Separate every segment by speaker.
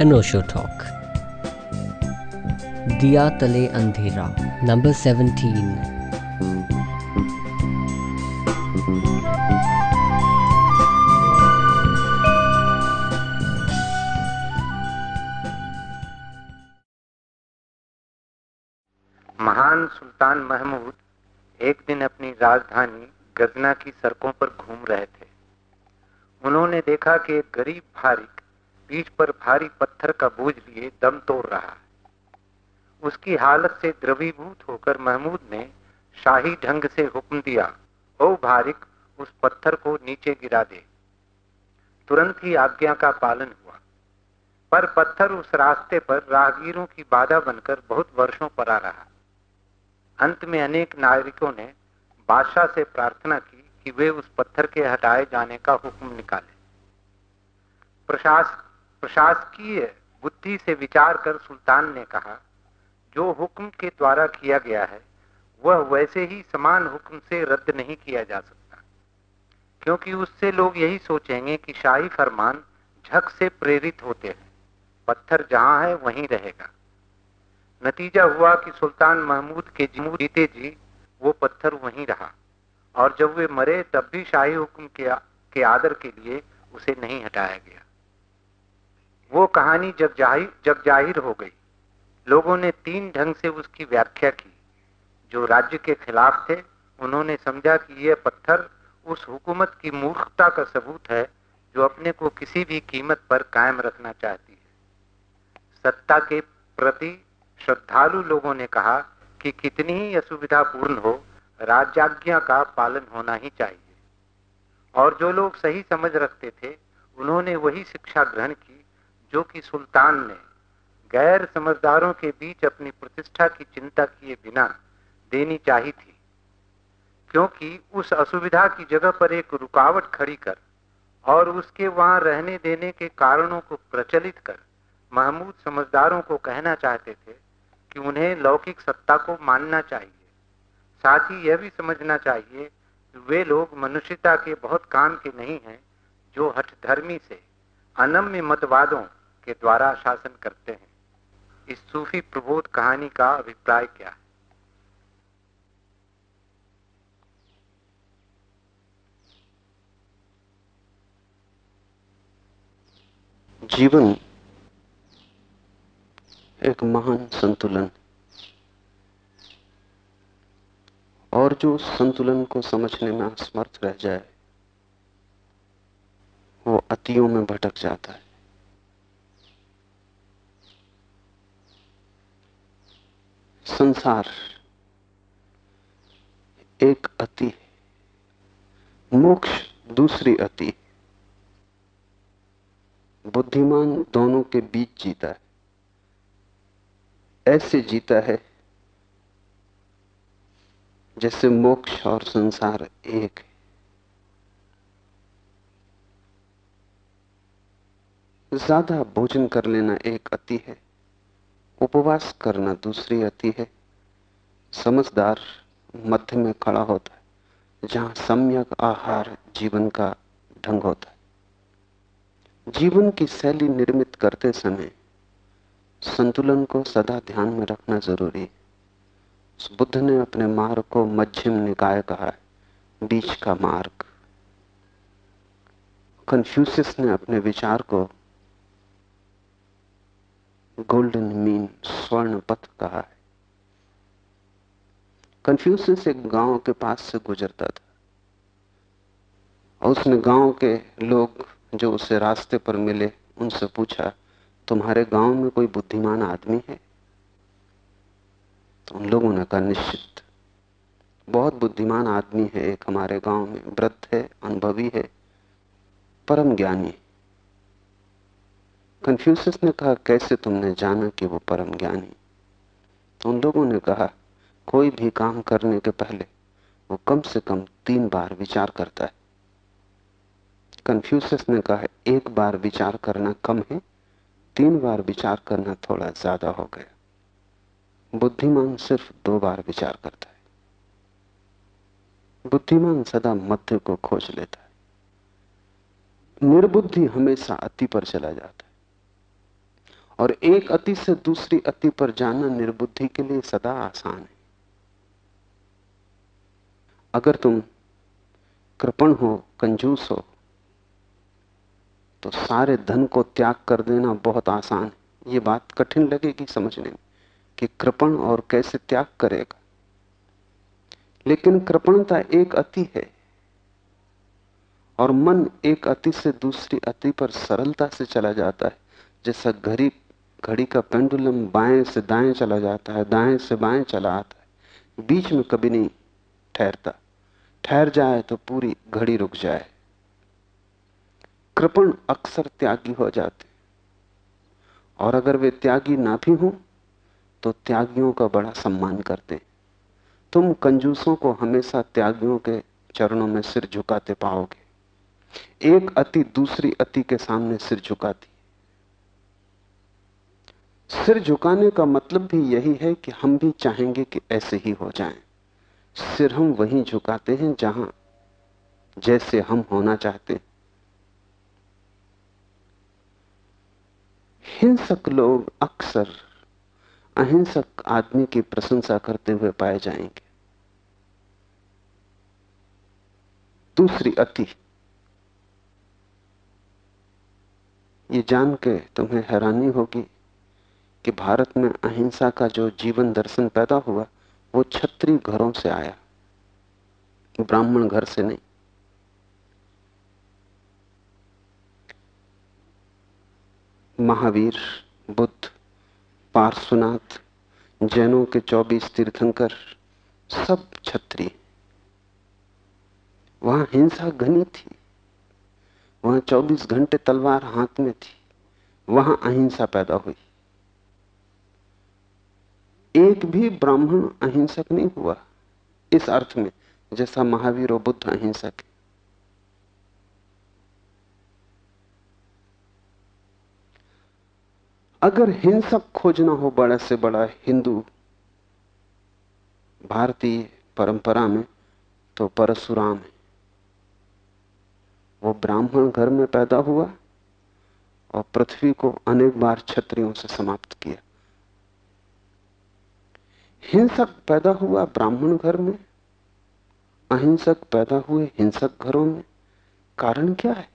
Speaker 1: Osho Talk. Diya Tale Andhera, number 17.
Speaker 2: महान सुल्तान महमूद एक दिन अपनी राजधानी गजना की सड़कों पर घूम रहे थे उन्होंने देखा कि एक गरीब फारिक पीठ पर भारी पत्थर का बोझ लिए दम तोड़ रहा है। उसकी हालत से द्रवीभूत होकर महमूद ने शाही ढंग से हुक्म दिया, ओ भारिक, उस पत्थर को नीचे गिरा दे। तुरंत ही आज्ञा का पालन हुआ। पर पत्थर उस रास्ते पर राहगीरों की बाधा बनकर बहुत वर्षों पर आ रहा। अंत में अनेक नागरिकों ने बादशाह से प्रार्थना की कि वे उस पत्थर के हटाए जाने का हुक्म निकाले। प्रशास प्रशासकीय बुद्धि से विचार कर सुल्तान ने कहा जो हुक्म के द्वारा किया गया है वह वैसे ही समान हुक्म से रद्द नहीं किया जा सकता। क्योंकि उससे लोग यही सोचेंगे कि शाही फरमान झक से प्रेरित होते हैं पत्थर जहाँ है वहीं रहेगा। नतीजा हुआ कि सुल्तान महमूद के जीते जी वो पत्थर वहीं रहा। और जब वे मरे तब भी शाही हुक्म के, के आदर के लिए उसे नहीं हटाया गया। वो कहानी जग ज़ाहिर जग ज़ाहिर हो गई। लोगों ने तीन ढंग से उसकी व्याख्या की। जो राज्य के खिलाफ थे, उन्होंने समझा कि यह पत्थर उस हुकूमत की मूर्खता का सबूत है, जो अपने को किसी भी कीमत पर कायम रखना चाहती है। सत्ता के प्रति श्रद्धालु लोगों ने कहा कि कितनी ही असुविधा पूर्ण हो, राज्याज्ञा का पालन होना ही चाहिए। और जो लोग सही समझ रखते थे, उन्होंने वही शिक्षा ग्रहण की जो कि सुल्तान ने गैर समझदारों के बीच अपनी प्रतिष्ठा की चिंता किए बिना देनी चाहिए थी, क्योंकि उस असुविधा की जगह पर एक रुकावट खड़ी कर और उसके वहाँ रहने देने के कारणों को प्रचलित कर महमूद समझदारों को कहना चाहते थे कि उन्हें लौकिक सत्ता को मानना चाहिए। साथ ही यह भी समझना चाहिए कि वे लोग मनुष्यता के बहुत काम के नहीं हैं, जो हठधर्मी से, अनम्य मतवादों के द्वारा शासन करते हैं। इस सूफी प्रबोध कहानी का अभिप्राय क्या है?
Speaker 3: जीवन एक महान संतुलन और जो संतुलन को समझने में असमर्थ रह जाए, वो अतियों में भटक जाता है। संसार एक अति है मोक्ष दूसरी अति। बुद्धिमान दोनों के बीच जीता है। ऐसे जीता है जैसे मोक्ष और संसार एक है। ज़्यादा भोजन कर लेना एक अति है। उपवास करना दूसरी अति है। समझदार मध्य में खड़ा होता है, जहाँ सम्यक आहार जीवन का ढंग होता है। जीवन की शैली निर्मित करते समय संतुलन को सदा ध्यान में रखना ज़रूरी है। बुद्ध ने अपने मार्ग को मध्यम निकाय कहा है, बीच का मार्ग। कन्फ्यूसियस ने अपने विचार को गोल्डन मीन स्वर्ण पथ कहा है। कन्फ्यूसियस एक गाँव के पास से गुजरता था। और उसने गाँव के लोग जो उसे रास्ते पर मिले, उनसे पूछा, तुम्हारे गाँव में कोई बुद्धिमान आदमी है? तो उन लोगों ने कहा, निश्चित। बहुत बुद्धिमान आदमी है, एक हमारे गाँव में वृद्ध है, अनुभवी है, परम ज्ञानी कन्फ्यूसिस ने कहा, कैसे तुमने जाना कि वो परम ज्ञानी? उन लोगों ने कहा, कोई भी काम करने के पहले वो कम से कम तीन बार विचार करता है। कन्फ्यूसिस ने कहा, एक बार विचार करना कम है, तीन बार विचार करना थोड़ा ज़्यादा हो गया। बुद्धिमान सिर्फ़ दो बार विचार करता है। बुद्धिमान सदा मध्य को खोज लेता है। निर्बुद्धि हमेशा अति पर चला जाता और एक अति से दूसरी अति पर जाना निर्बुद्धि के लिए सदा आसान है। अगर तुम कृपण हो, कंजूस हो तो सारे धन को त्याग कर देना बहुत आसान है। ये बात कठिन लगेगी समझने में कि कृपण और कैसे त्याग करेगा। लेकिन कृपणता एक अति है और मन एक अति से दूसरी अति पर सरलता से चला जाता है। जैसा घड़ी घड़ी का पेंडुलम बाएँ से दाएँ चला जाता है, दाएँ से बाएँ चला आता है। बीच में कभी नहीं ठहरता। ठहर जाए तो पूरी घड़ी रुक जाए। कृपण अक्सर त्यागी हो जाते और अगर वे त्यागी ना भी हों तो त्यागियों का बड़ा सम्मान करते तुम कंजूसों को हमेशा त्यागियों के चरणों में सिर झुकाते पाओगे। एक अति दूसरी अति के सामने सिर झुकाती। सिर झुकाने का मतलब भी यही है कि हम भी चाहेंगे कि ऐसे ही हो जाएँ। सिर हम वहीं झुकाते हैं जहाँ जैसे हम होना चाहते हैं। हिंसक लोग अक्सर अहिंसक आदमी की प्रशंसा करते हुए पाए जाएँगे। दूसरी अति। ये जान के तुम्हें हैरानी होगी कि भारत में अहिंसा का जो जीवन दर्शन पैदा हुआ, वो छत्री घरों से आया, ब्राह्मण घर से नहीं। महावीर, बुद्ध, पार्श्वनाथ, जैनों के 24 तीर्थंकर, सब छत्री। वहाँ हिंसा घनी थी। वहाँ 24 घंटे तलवार हाथ में थी। वहाँ अहिंसा पैदा हुई। एक भी ब्राह्मण अहिंसक नहीं हुआ इस अर्थ में, जैसा महावीर और बुद्ध अहिंसक है। अगर हिंसक खोजना हो बड़ा से बड़ा हिंदू भारतीय परंपरा में तो परशुराम है। वो ब्राह्मण घर में पैदा हुआ और पृथ्वी को अनेक बार छत्रियों से समाप्त किया। हिंसक पैदा हुआ ब्राह्मण घर में, अहिंसक पैदा हुए हिंसक घरों में। कारण क्या है?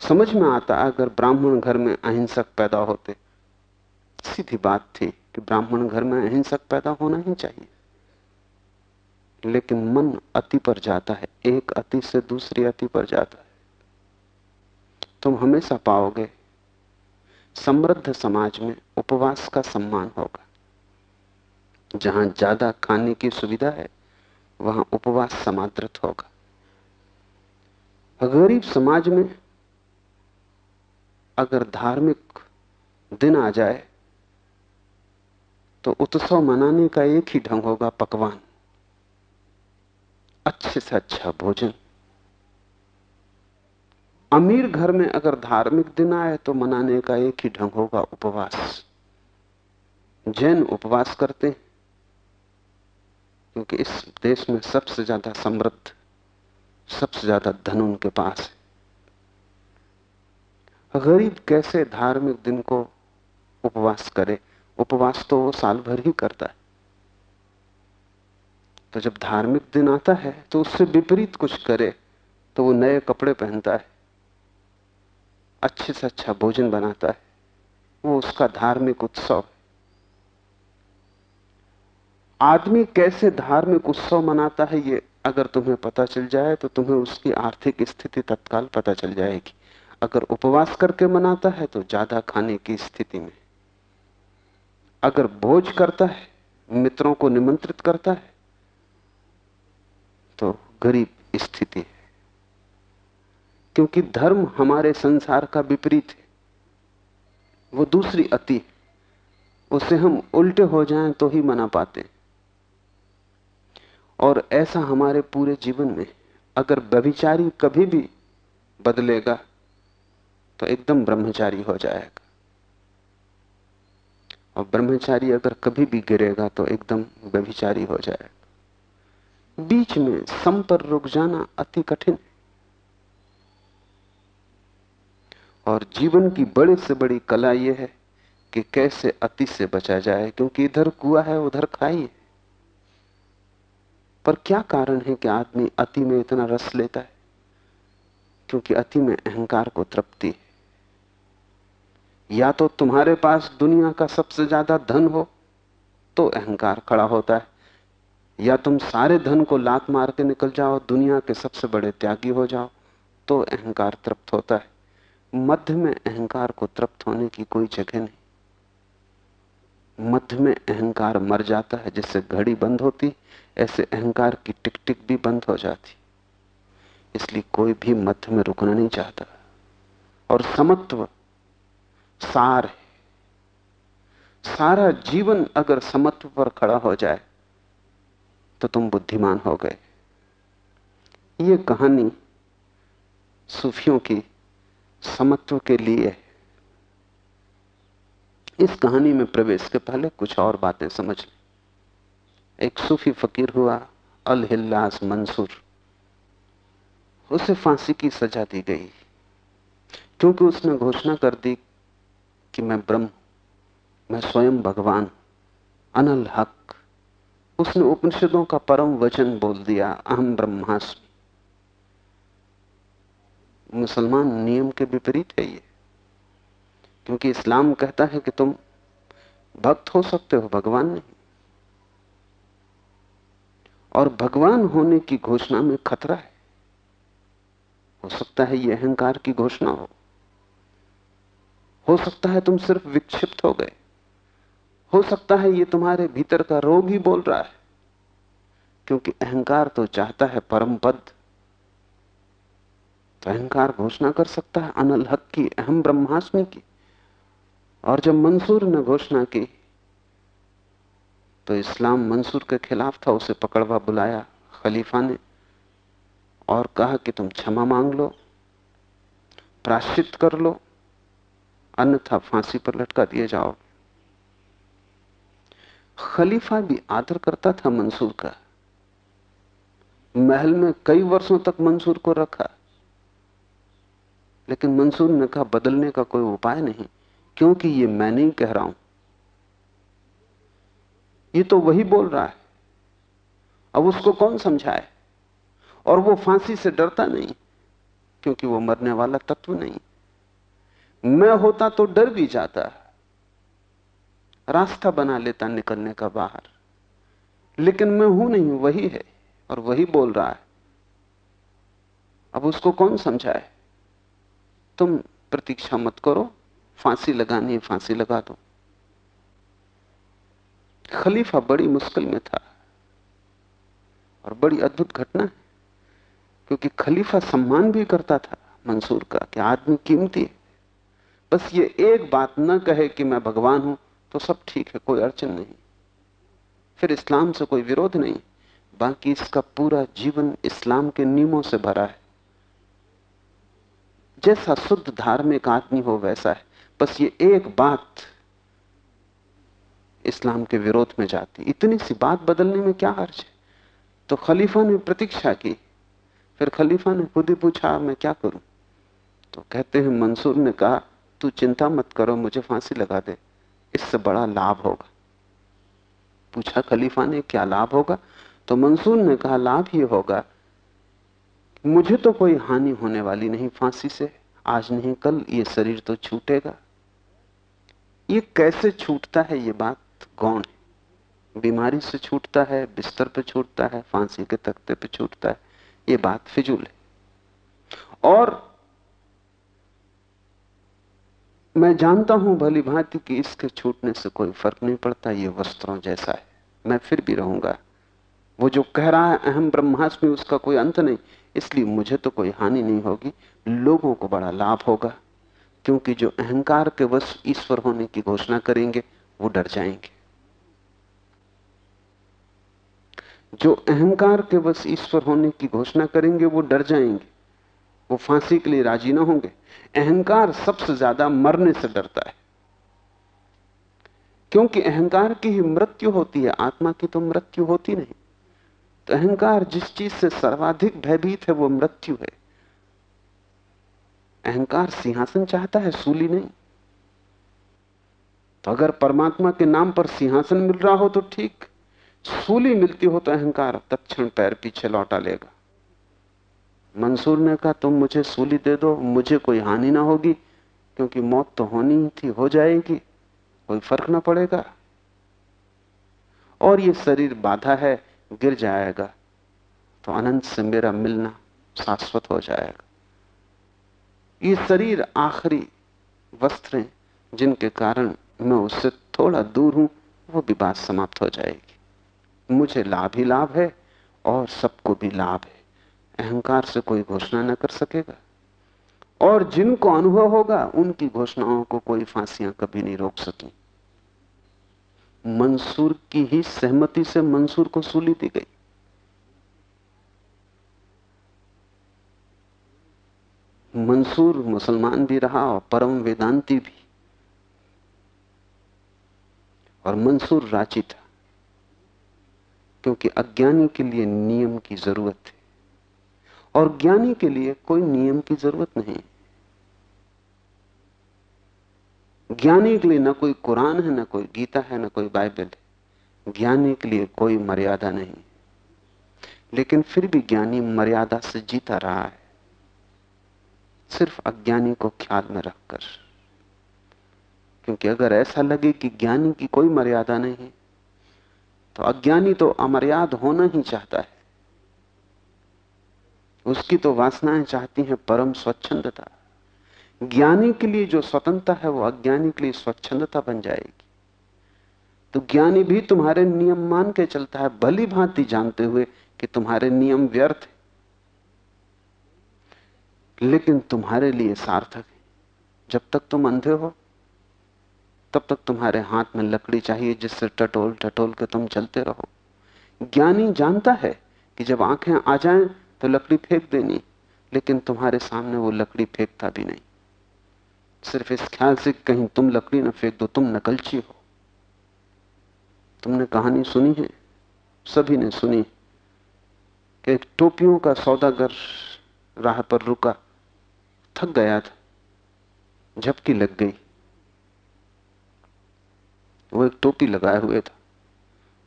Speaker 3: समझ में आता अगर ब्राह्मण घर में अहिंसक पैदा होते। सीधी बात थी कि ब्राह्मण घर में अहिंसक पैदा होना ही चाहिए। लेकिन मन अति पर जाता है, एक अति से दूसरी अति पर जाता है। तुम हमेशा पाओगे, समृद्ध समाज में उपवास का सम्मान होगा। जहाँ ज़्यादा खाने की सुविधा है, वहाँ उपवास समादृत होगा। गरीब समाज में अगर धार्मिक दिन आ जाए तो उत्सव मनाने का एक ही ढंग होगा पकवान। अच्छे से अच्छा भोजन। अमीर घर में अगर धार्मिक दिन आए तो मनाने का एक ही ढंग होगा उपवास। जैन उपवास करते क्योंकि इस देश में सबसे ज़्यादा समृद्ध, सबसे ज़्यादा धन उनके पास है। गरीब कैसे धार्मिक दिन को उपवास करे? उपवास तो वो साल भर ही करता है। तो जब धार्मिक दिन आता है तो उससे विपरीत कुछ करे तो वो नए कपड़े पहनता है, अच्छे से अच्छा भोजन बनाता है, वो उसका धार्मिक उत्सव है। आदमी कैसे धार्मिक उत्सव मनाता है ये अगर तुम्हें पता चल जाए तो तुम्हें उसकी आर्थिक स्थिति तत्काल पता चल जाएगी। अगर उपवास करके मनाता है तो ज़्यादा खाने की स्थिति में। अगर भोज करता है, मित्रों को निमंत्रित करता है तो गरीब स्थिति है। क्योंकि धर्म हमारे संसार का विपरीत है। वो दूसरी अति उससे हम उल्टे हो जाएँ तो ही मना पाते और ऐसा हमारे पूरे जीवन में अगर व्यभिचारी कभी भी बदलेगा तो एकदम ब्रह्मचारी हो जाएगा। और ब्रह्मचारी अगर कभी भी गिरेगा तो एकदम व्यभिचारी हो जाएगा। बीच में सम पर रुक जाना अति कठिन है। और जीवन की बड़े से बड़ी कला यह है कि कैसे अति से बचा जाए, क्योंकि इधर कुआ है, उधर खाई है। पर क्या कारण है कि आदमी अति में इतना रस लेता है? क्योंकि अति में अहंकार को तृप्ति है। या तो तुम्हारे पास दुनिया का सबसे ज़्यादा धन हो तो अहंकार खड़ा होता है। या तुम सारे धन को लात मार के निकल जाओ, दुनिया के सबसे बड़े त्यागी हो जाओ तो अहंकार तृप्त होता है। मध्य में अहंकार को तृप्त होने की कोई जगह नहीं। मध्य में अहंकार मर जाता है, जिससे घड़ी बंद होती, ऐसे अहंकार की टिक टिक भी बंद हो जाती। इसलिए कोई भी मध्य में रुकना नहीं चाहता। और समत्व सार है। सारा जीवन अगर समत्व पर खड़ा हो जाए तो तुम बुद्धिमान हो गए। ये कहानी सूफियों की समत्व के लिए इस कहानी में प्रवेश के पहले कुछ और बातें समझ लें। एक सूफी फकीर हुआ, अल हिल्लास मंसूर। उसे फांसी की सजा दी गई, क्योंकि उसने घोषणा कर दी कि मैं ब्रह्म मैं स्वयं भगवान अनल हक। उसने उपनिषदों का परम वचन बोल दिया, अहम ब्रह्मास्मि। मुसलमान नियम के विपरीत है ये। क्योंकि इस्लाम कहता है कि तुम भक्त हो सकते हो, भगवान नहीं। और भगवान होने की घोषणा में खतरा है। हो सकता है ये अहंकार की घोषणा हो। हो सकता है तुम सिर्फ़ विक्षिप्त हो गए। हो सकता है ये तुम्हारे भीतर का रोग ही बोल रहा है। क्योंकि अहंकार तो चाहता है परम पद तो अहंकार घोषणा कर सकता है, अनल हक की, अहम ब्रह्मास्मि की। और जब मंसूर ने घोषणा की तो इस्लाम मंसूर के खिलाफ था, उसे पकड़वा बुलाया खलीफा ने और कहा कि तुम क्षमा मांग लो, प्राश्चित कर लो, अन्यथा फांसी पर लटका दिए जाओ। खलीफा भी आदर करता था मंसूर का। महल में कई वर्षों तक मंसूर को रखा, लेकिन मंसूर ने कहा, बदलने का कोई उपाय नहीं। क्योंकि ये मैं नहीं कह रहा हूँ। ये तो वही बोल रहा है। अब उसको कौन समझाए? और वो फांसी से डरता नहीं, क्योंकि वो मरने वाला तत्व नहीं। मैं होता तो डर भी जाता। रास्ता बना लेता निकलने का बाहर। लेकिन मैं हूँ नहीं हूँ वही है, और वही बोल रहा है। अब उसको कौन समझाए? तुम प्रतीक्षा मत करो। फांसी लगानी है, फांसी लगा दो। खलीफा बड़ी मुश्किल में था और बड़ी अद्भुत घटना है, क्योंकि खलीफा सम्मान भी करता था मंसूर का कि आदमी कीमती है। बस ये एक बात न कहे कि मैं भगवान हूँ तो सब ठीक है, कोई अड़चन नहीं। फिर इस्लाम से कोई विरोध नहीं, बाकी इसका पूरा जीवन इस्लाम के नियमों से भरा है। जैसा शुद्ध धार्मिक आदमी हो, वैसा है। बस ये एक बात इस्लाम के विरोध में जाती। इतनी सी बात बदलने में क्या हर्ज है? तो खलीफा ने प्रतीक्षा की। फिर खलीफा ने खुद ही पूछा, मैं क्या करूँ? तो कहते हैं, मंसूर ने कहा, तू चिंता मत करो, मुझे फांसी लगा दे। इससे बड़ा लाभ होगा। पूछा खलीफा ने, क्या लाभ होगा? तो मंसूर ने कहा, लाभ ये होगा, मुझे तो कोई हानि होने वाली नहीं फांसी से। आज नहीं कल ये शरीर तो छूटेगा। ये कैसे छूटता है ये बात? गौण है बीमारी से छूटता है, बिस्तर पे छूटता है, फांसी के तख्ते पे छूटता है। ये बात फिजूल है। और मैं जानता हूँ भली भांति कि इसके छूटने से कोई फ़र्क नहीं पड़ता, ये वस्त्रों जैसा है। मैं फिर भी रहूँगा। वो जो कह रहा है, अहम ब्रह्मास्मि, उसका कोई अंत नहीं। इसलिए मुझे तो कोई हानि नहीं होगी। लोगों को बड़ा लाभ होगा। क्योंकि जो अहंकार के वश ईश्वर होने की घोषणा करेंगे, वो डर जाएँगे। जो अहंकार के वश ईश्वर होने की घोषणा करेंगे, वो डर जाएँगे। वो फांसी के लिए राज़ी ना होंगे। अहंकार सबसे ज़्यादा मरने से डरता है। क्योंकि अहंकार की ही मृत्यु होती है, आत्मा की तो मृत्यु होती नहीं। तो अहंकार जिस चीज़ से सर्वाधिक भयभीत है, वो मृत्यु है। अहंकार सिंहासन चाहता है, सूली नहीं। तो अगर परमात्मा के नाम पर सिंहासन मिल रहा हो तो ठीक। सूली मिलती हो तो अहंकार तत्क्षण पैर पीछे लौटा लेगा। मंसूर ने कहा, तुम मुझे सूली दे दो, मुझे कोई हानि ना होगी, क्योंकि मौत तो होनी ही थी, हो जाएगी, कोई फ़र्क ना पड़ेगा। और ये शरीर बाधा है, गिर जाएगा तो अनंत से मेरा मिलना शाश्वत हो जाएगा। ये शरीर आखिरी वस्त्र हैं, जिनके कारण मैं उससे थोड़ा दूर हूँ, वो भी बात समाप्त हो जाएगी। मुझे लाभ ही लाभ है, और सबको भी लाभ है। अहंकार से कोई घोषणा न कर सकेगा। और जिनको अनुभव होगा, उनकी घोषणाओं को कोई फांसियाँ कभी नहीं रोक सकी। मंसूर की ही सहमति से मंसूर को सूली दी गई। मंसूर मुसलमान भी रहा और परम वेदांती भी। और मंसूर रांची था, क्योंकि अज्ञानी के लिए नियम की ज़रूरत है। और ज्ञानी के लिए कोई नियम की ज़रूरत नहीं। ज्ञानी के लिए ना कोई कुरान है, ना कोई गीता है, ना कोई बाइबल है। ज्ञानी के लिए कोई मर्यादा नहीं। लेकिन फिर भी ज्ञानी मर्यादा से जीता रहा है। सिर्फ़ अज्ञानी को ख्याल में रखकर। क्योंकि अगर ऐसा लगे कि ज्ञानी की कोई मर्यादा नहीं है तो अज्ञानी तो अमर्याद होना ही चाहता है। उसकी तो वासनाएँ चाहती हैं परम स्वच्छंदता। ज्ञानी के लिए जो स्वतंत्रता है, वो अज्ञानी के लिए स्वच्छंदता बन जाएगी। तो ज्ञानी भी तुम्हारे नियम मान के चलता है, भली भांति जानते हुए कि तुम्हारे नियम व्यर्थ है। लेकिन तुम्हारे लिए सार्थक है। जब तक तुम अंधे हो, तब तक तुम्हारे हाथ में लकड़ी चाहिए जिससे टटोल टटोल के तुम चलते रहो। ज्ञानी जानता है कि जब आँखें आ जाएँ तो लकड़ी फेंक देनी लेकिन तुम्हारे सामने वो लकड़ी फेंकता भी नहीं। सिर्फ़ इस ख्याल से कहीं तुम लकड़ी न फेंक दो, तुम नकलची हो। तुमने कहानी सुनी है? सभी ने सुनी कि एक टोपियों का सौदागर राह पर रुका। थक गया था, झपकी लग गई। वो एक टोपी लगाए हुए था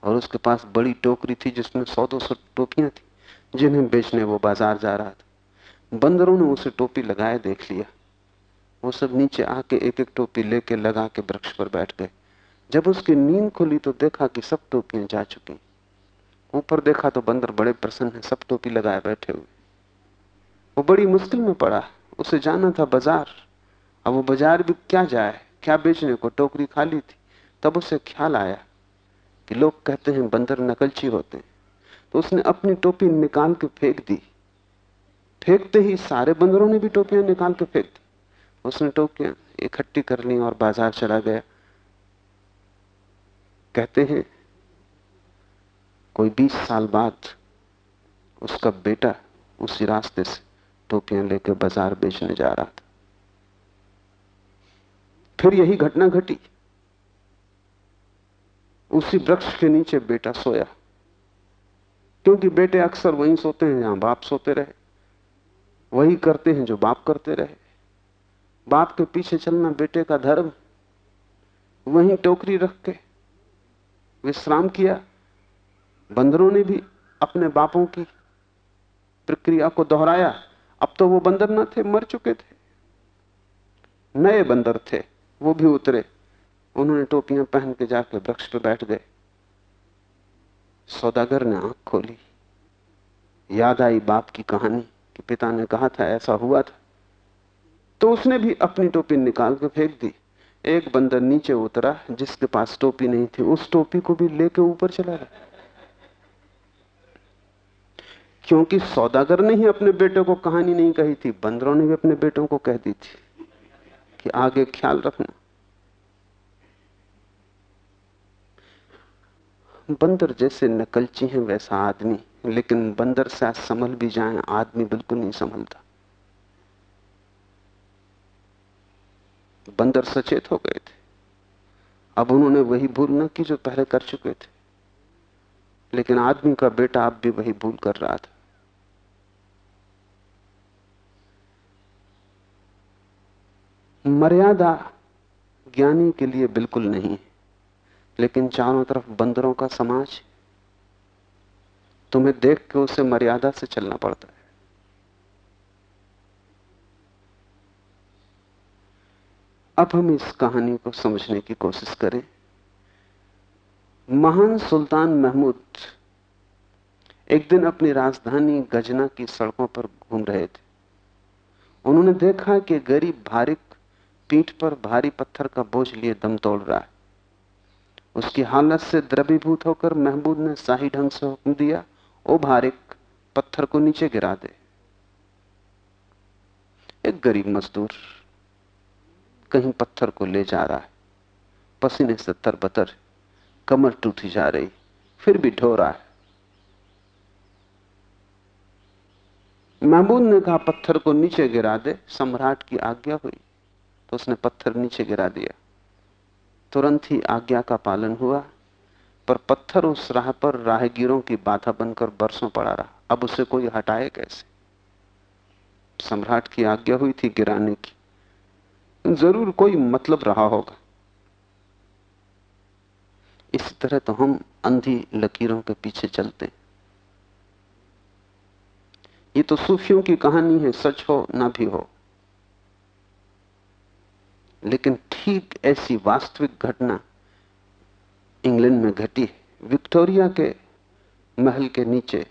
Speaker 3: और उसके पास बड़ी टोकरी थी जिसमें सौ दो सौ टोपियाँ थी जिन्हें बेचने वो बाज़ार जा रहा था। बंदरों ने उसे टोपी लगाए देख लिया। वो सब नीचे आके एक एक टोपी लेके लगा के वृक्ष पर बैठ गए। जब उसकी नींद खुली तो देखा कि सब टोपियाँ जा चुकी ऊपर देखा तो बंदर बड़े प्रसन्न है, सब टोपी लगाए बैठे हुए। वो बड़ी मुश्किल में पड़ा। उसे जाना था बाज़ार। अब वो बाज़ार भी क्या जाए, क्या बेचने को? टोकरी खाली थी। तब उसे ख्याल आया कि लोग कहते हैं बंदर नकलची होते हैं। तो उसने अपनी टोपी निकाल के फेंक दी। फेंकते ही सारे बंदरों ने भी टोपियाँ निकाल के फेंक दी। उसने टोपियाँ इकट्ठी कर ली और बाज़ार चला गया। कहते हैं, कोई बीस साल बाद उसका बेटा उसी रास्ते से टोपियाँ लेकर बाज़ार बेचने जा रहा था? फिर यही घटना घटी। उसी वृक्ष के नीचे बेटा सोया। क्योंकि बेटे अक्सर वहीं सोते हैं, जहाँ बाप सोते रहे। वही करते हैं जो बाप करते रहे। बाप के पीछे चलना बेटे का धर्म। वहीं टोकरी रख के विश्राम किया। बंदरों ने भी अपने बापों की प्रक्रिया को दोहराया। अब तो वो बंदर न थे, मर चुके थे। नए बंदर थे, वो भी उतरे। उन्होंने टोपियाँ पहन के जाके वृक्ष पे बैठ गए। सौदागर ने आँख खोली। याद आई बाप की कहानी कि पिता ने कहा था, ऐसा हुआ था। तो उसने भी अपनी टोपी निकाल के फेंक दी। एक बंदर नीचे उतरा, जिसके पास टोपी नहीं थी, उस टोपी को भी लेके ऊपर चला गया। क्योंकि सौदागर ने ही अपने बेटे को कहानी नहीं कही थी, बंदरों ने भी अपने बेटों को कह दी थी कि आगे ख्याल रखना। बंदर जैसे नकलची हैं वैसा आदमी, लेकिन बंदर से संभल भी जाए, आदमी बिल्कुल नहीं संभलता। बंदर सचेत हो गए थे। अब उन्होंने वही भूल ना की जो पहले कर चुके थे। लेकिन आदमी का बेटा अब भी वही भूल कर रहा था। मर्यादा ज्ञानी के लिए बिल्कुल नहीं लेकिन चारों तरफ़ बंदरों का समाज, तुम्हें देख के उसे मर्यादा से चलना पड़ता है। अब हम इस कहानी को समझने की कोशिश करें। महान सुल्तान महमूद एक दिन अपनी राजधानी गजना की सड़कों पर घूम रहे थे। उन्होंने देखा कि गरीब भारिक पीठ पर भारी पत्थर का बोझ लिए दम तोड़ रहा है। उसकी हालत से द्रवीभूत होकर महबूद ने शाही ढंग से हुक्म दिया, ओ भारिक पत्थर को नीचे गिरा दे। एक गरीब मजदूर कहीं पत्थर को ले जा रहा है। पसीने से तरबतर कमर टूटी जा रही, फिर भी ढो रहा है। महबूद ने कहा, पत्थर को नीचे गिरा दे, सम्राट की आज्ञा हुई। तो उसने पत्थर नीचे गिरा दिया। तुरंत ही आज्ञा का पालन हुआ, पर पत्थर उस राह पर राहगीरों की बाधा बनकर बरसों पड़ा रहा। अब उसे कोई हटाए कैसे? सम्राट की आज्ञा हुई थी गिराने की। ज़रूर कोई मतलब रहा होगा। इस तरह तो हम अंधी लकीरों के पीछे चलते ये तो सूफियों की कहानी है, सच हो ना भी हो। लेकिन ठीक ऐसी वास्तविक घटना इंग्लैंड में घटी विक्टोरिया के महल के नीचे।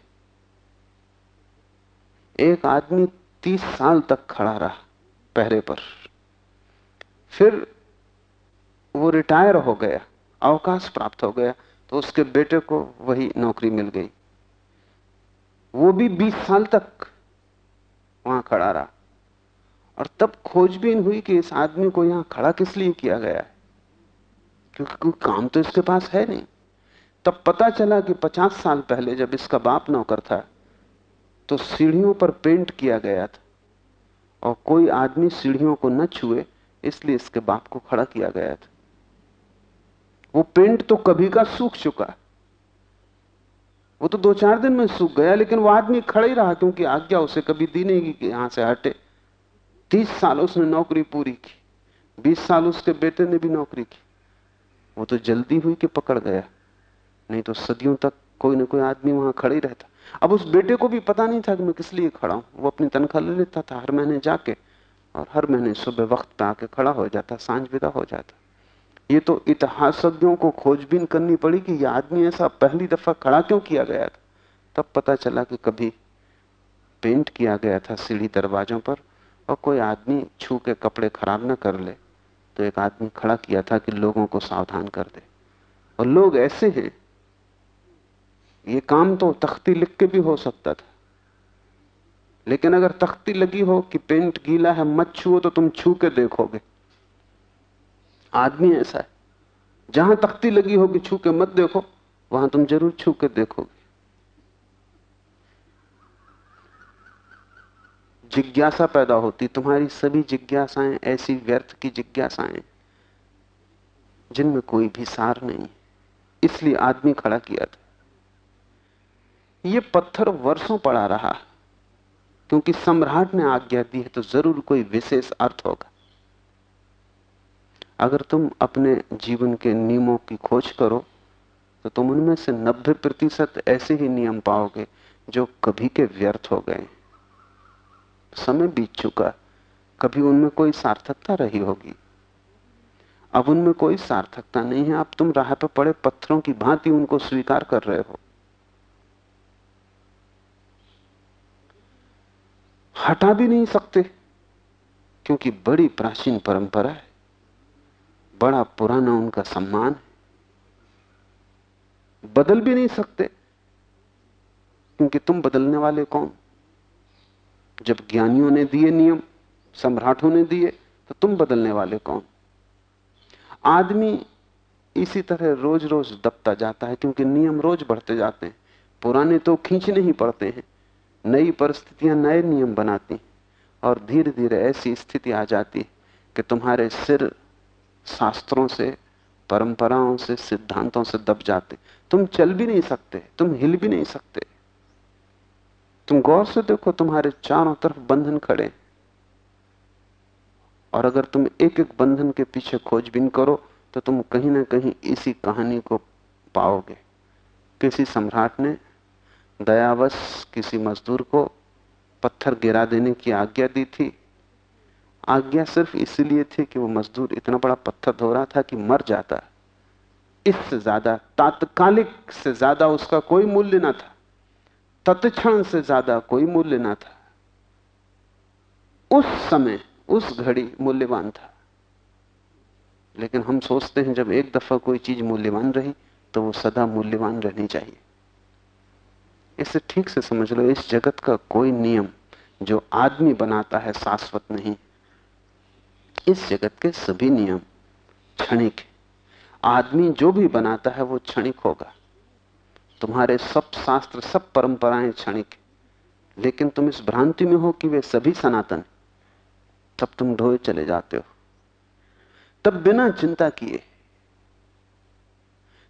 Speaker 3: एक आदमी तीस साल तक खड़ा रहा पहरे पर। फिर वो रिटायर हो गया, अवकाश प्राप्त हो गया तो उसके बेटे को वही नौकरी मिल गई। वो भी बीस साल तक वहाँ खड़ा रहा। और तब खोजबीन हुई कि इस आदमी को यहाँ खड़ा किस लिए किया गया? है क्योंकि कोई काम तो इसके पास है नहीं। तब पता चला कि पचास साल पहले जब इसका बाप नौकर था तो सीढ़ियों पर पेंट किया गया था और कोई आदमी सीढ़ियों को न छुए, इसलिए इसके बाप को खड़ा किया गया था। वो पेंट तो कभी का सूख चुका। वो तो दो चार दिन में सूख गया, लेकिन वो आदमी खड़ा ही रहा, क्योंकि आज्ञा उसे कभी दी नहीं कि यहाँ से हटे। तीस साल उसने नौकरी पूरी की, बीस साल उसके बेटे ने भी नौकरी की। वो तो जल्दी हुई कि पकड़ गया, नहीं तो सदियों तक कोई ना कोई आदमी वहाँ खड़ा ही रहता। अब उस बेटे को भी पता नहीं था कि मैं किस लिए खड़ा हूँ। वो अपनी तनख्वाह ले लेता था हर महीने जाके, और हर महीने सुबह वक्त पे आके खड़ा हो जाता, साँझ विदा हो जाता। ये तो इतिहासज्ञों को खोजबीन करनी पड़ी कि यह आदमी ऐसा पहली दफ़ा खड़ा क्यों किया गया था। तब पता चला कि कभी पेंट किया गया था सीढ़ी दरवाजों पर और कोई आदमी छू के कपड़े खराब ना कर ले तो एक आदमी खड़ा किया था कि लोगों को सावधान कर दे। और लोग ऐसे हैं, ये काम तो तख्ती लिख के भी हो सकता था। लेकिन अगर तख्ती लगी हो कि पेंट गीला है, मत छुओ तो तुम छू के देखोगे। आदमी ऐसा है, जहाँ तख्ती लगी होगी छू के मत देखो, वहाँ तुम ज़रूर छू के देखोगे। जिज्ञासा पैदा होती, तुम्हारी सभी जिज्ञासाएँ ऐसी व्यर्थ की जिज्ञासाएँ, जिनमें कोई भी सार नहीं। इसलिए आदमी खड़ा किया था। यह पत्थर वर्षों पड़ा रहा, क्योंकि सम्राट ने आज्ञा दी है तो ज़रूर कोई विशेष अर्थ होगा। अगर तुम अपने जीवन के नियमों की खोज करो तो तुम उनमें से 90 प्रतिशत ऐसे ही नियम पाओगे, जो कभी के व्यर्थ हो गए। समय बीत चुका। कभी उनमें कोई सार्थकता रही होगी? अब उनमें कोई सार्थकता नहीं है। अब तुम राह पर पड़े पत्थरों की भांति उनको स्वीकार कर रहे हो। हटा भी नहीं सकते, क्योंकि बड़ी प्राचीन परंपरा है। बड़ा पुराना उनका सम्मान है। बदल भी नहीं सकते, क्योंकि तुम बदलने वाले कौन? जब ज्ञानियों ने दिए नियम, सम्राटों ने दिए तो तुम बदलने वाले कौन? आदमी इसी तरह रोज रोज दबता जाता है, क्योंकि नियम रोज बढ़ते जाते हैं। पुराने तो खींचने ही पड़ते हैं। नई परिस्थितियाँ, नए नियम बनाती हैं। और धीरे धीरे ऐसी स्थिति आ जाती है कि तुम्हारे सिर शास्त्रों से, परंपराओं से, सिद्धांतों से दब जाते तुम चल भी नहीं सकते, तुम हिल भी नहीं सकते। तुम गौर से देखो, तुम्हारे चारों तरफ़ बंधन खड़े और अगर तुम एक एक बंधन के पीछे खोजबीन करो तो तुम कहीं ना कहीं इसी कहानी को पाओगे। किसी सम्राट ने दयावश किसी मजदूर को पत्थर गिरा देने की आज्ञा दी थी। आज्ञा सिर्फ़ इसलिए थी कि वो मजदूर इतना बड़ा पत्थर धो रहा था कि मर जाता। इससे ज़्यादा, तात्कालिक से ज़्यादा उसका कोई मूल्य ना था। तत्क्षण से ज़्यादा कोई मूल्य ना था। उस समय, उस घड़ी मूल्यवान था। लेकिन हम सोचते हैं, जब एक दफ़ा कोई चीज़ मूल्यवान रही तो वो सदा मूल्यवान रहनी चाहिए। इसे ठीक से समझ लो, इस जगत का कोई नियम जो आदमी बनाता है, शाश्वत नहीं। इस जगत के सभी नियम क्षणिक आदमी जो भी बनाता है, वो क्षणिक होगा। तुम्हारे सब शास्त्र, सब परंपराएँ क्षणिक। लेकिन तुम इस भ्रांति में हो कि वे सभी सनातन। तब तुम ढोए चले जाते हो। तब बिना चिंता किए।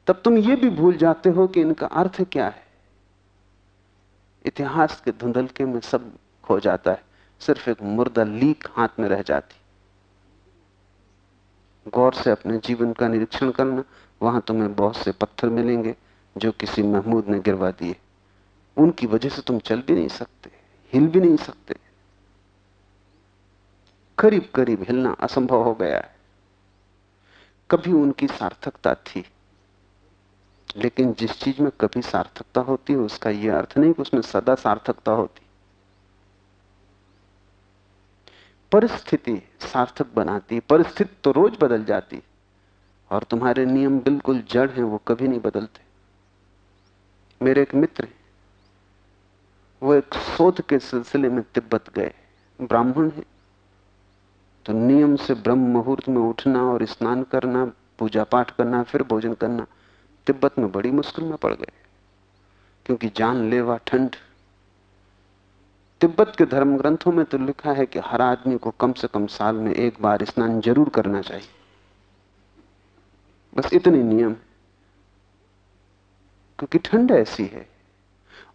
Speaker 3: तब तुम ये भी भूल जाते हो कि इनका अर्थ क्या है। इतिहास के धुंधलके में सब खो जाता है। सिर्फ़ एक मुर्दा लीक हाथ में रह जाती। गौर से अपने जीवन का निरीक्षण करना। वहाँ तुम्हें बहुत से पत्थर मिलेंगे। जो किसी महमूद ने गिरवा दिए। उनकी वजह से तुम चल भी नहीं सकते, हिल भी नहीं सकते। करीब करीब हिलना असंभव हो गया है। कभी उनकी सार्थकता थी, लेकिन जिस चीज़ में कभी सार्थकता होती है उसका यह अर्थ नहीं कि उसमें सदा सार्थकता होती। परिस्थिति सार्थक बनाती, परिस्थिति तो रोज बदल जाती, और तुम्हारे नियम बिल्कुल जड़ हैं, वो कभी नहीं बदलते। मेरे एक मित्र वो एक शोध के सिलसिले में तिब्बत गए। ब्राह्मण है। तो नियम से ब्रह्म मुहूर्त में उठना और स्नान करना पूजा पाठ करना, फिर भोजन करना, तिब्बत में बड़ी मुश्किल में पड़ गए। क्योंकि जान लेवा ठंड। तिब्बत के धर्म ग्रंथों में तो लिखा है कि हर आदमी को कम से कम साल में एक बार स्नान ज़रूर करना चाहिए। बस इतने नियम है। क्योंकि ठंड ऐसी है।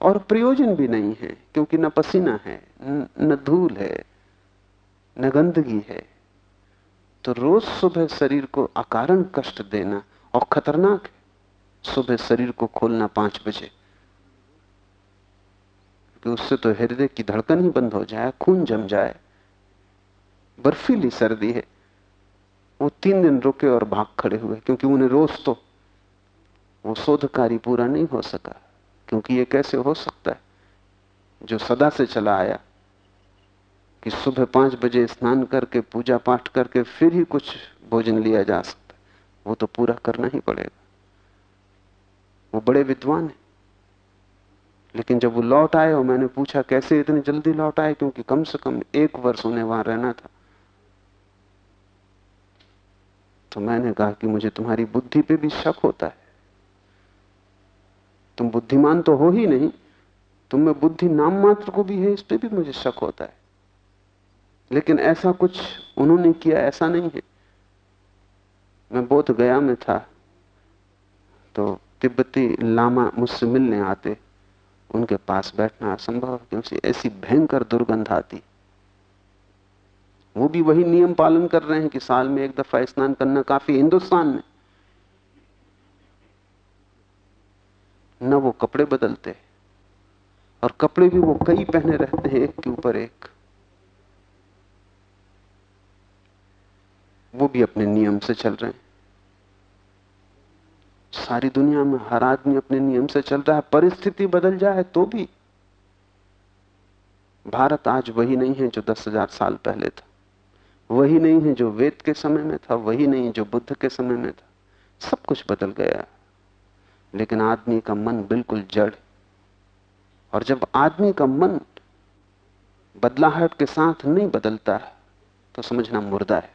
Speaker 3: और प्रयोजन भी नहीं है, क्योंकि न पसीना है, न धूल है, न गंदगी है। तो रोज सुबह शरीर को अकारण कष्ट देना और खतरनाक है। सुबह शरीर को खोलना पाँच बजे। कि उससे तो हृदय की धड़कन ही बंद हो जाए, खून जम जाए। बर्फीली सर्दी है। वो तीन दिन रुके और भाग खड़े हुए, क्योंकि उन्हें रोज तो वो शोध कार्य पूरा नहीं हो सका, क्योंकि ये कैसे हो सकता है? जो सदा से चला आया, कि सुबह पाँच बजे स्नान करके, पूजा पाठ करके फिर ही कुछ भोजन लिया जा सकता है, वो तो पूरा करना ही पड़ेगा। वो बड़े विद्वान है। लेकिन जब वो लौट आए और मैंने पूछा, कैसे इतनी जल्दी लौट आए? क्योंकि कम से कम एक वर्ष उन्हें वहाँ रहना था। तो मैंने कहा कि मुझे तुम्हारी बुद्धि पे भी शक होता है। तुम बुद्धिमान तो हो ही नहीं, तुम में बुद्धि नाम मात्र को भी है, इस पर भी मुझे शक होता है। लेकिन ऐसा कुछ उन्होंने किया, ऐसा नहीं है। मैं बोध गया में था तो तिब्बती लामा मुझसे मिलने आते, उनके पास बैठना असंभव क्योंकि ऐसी भयंकर दुर्गंध आती। वो भी वही नियम पालन कर रहे हैं कि साल में एक दफ़ा स्नान करना काफ़ी हिंदुस्तान में। न वो कपड़े बदलते और कपड़े भी वो कई पहने रहते हैं, एक के ऊपर एक। वो भी अपने नियम से चल रहे हैं। सारी दुनिया में हर आदमी अपने नियम से चल रहा है, परिस्थिति बदल जाए तो भी। भारत आज वही नहीं है जो दस हज़ार साल पहले था। वही नहीं है जो वेद के समय में था, वही नहीं जो बुद्ध के समय में था। सब कुछ बदल गया लेकिन आदमी का मन बिल्कुल जड़ और जब आदमी का मन बदलाहट के साथ नहीं बदलता तो समझना मुर्दा है।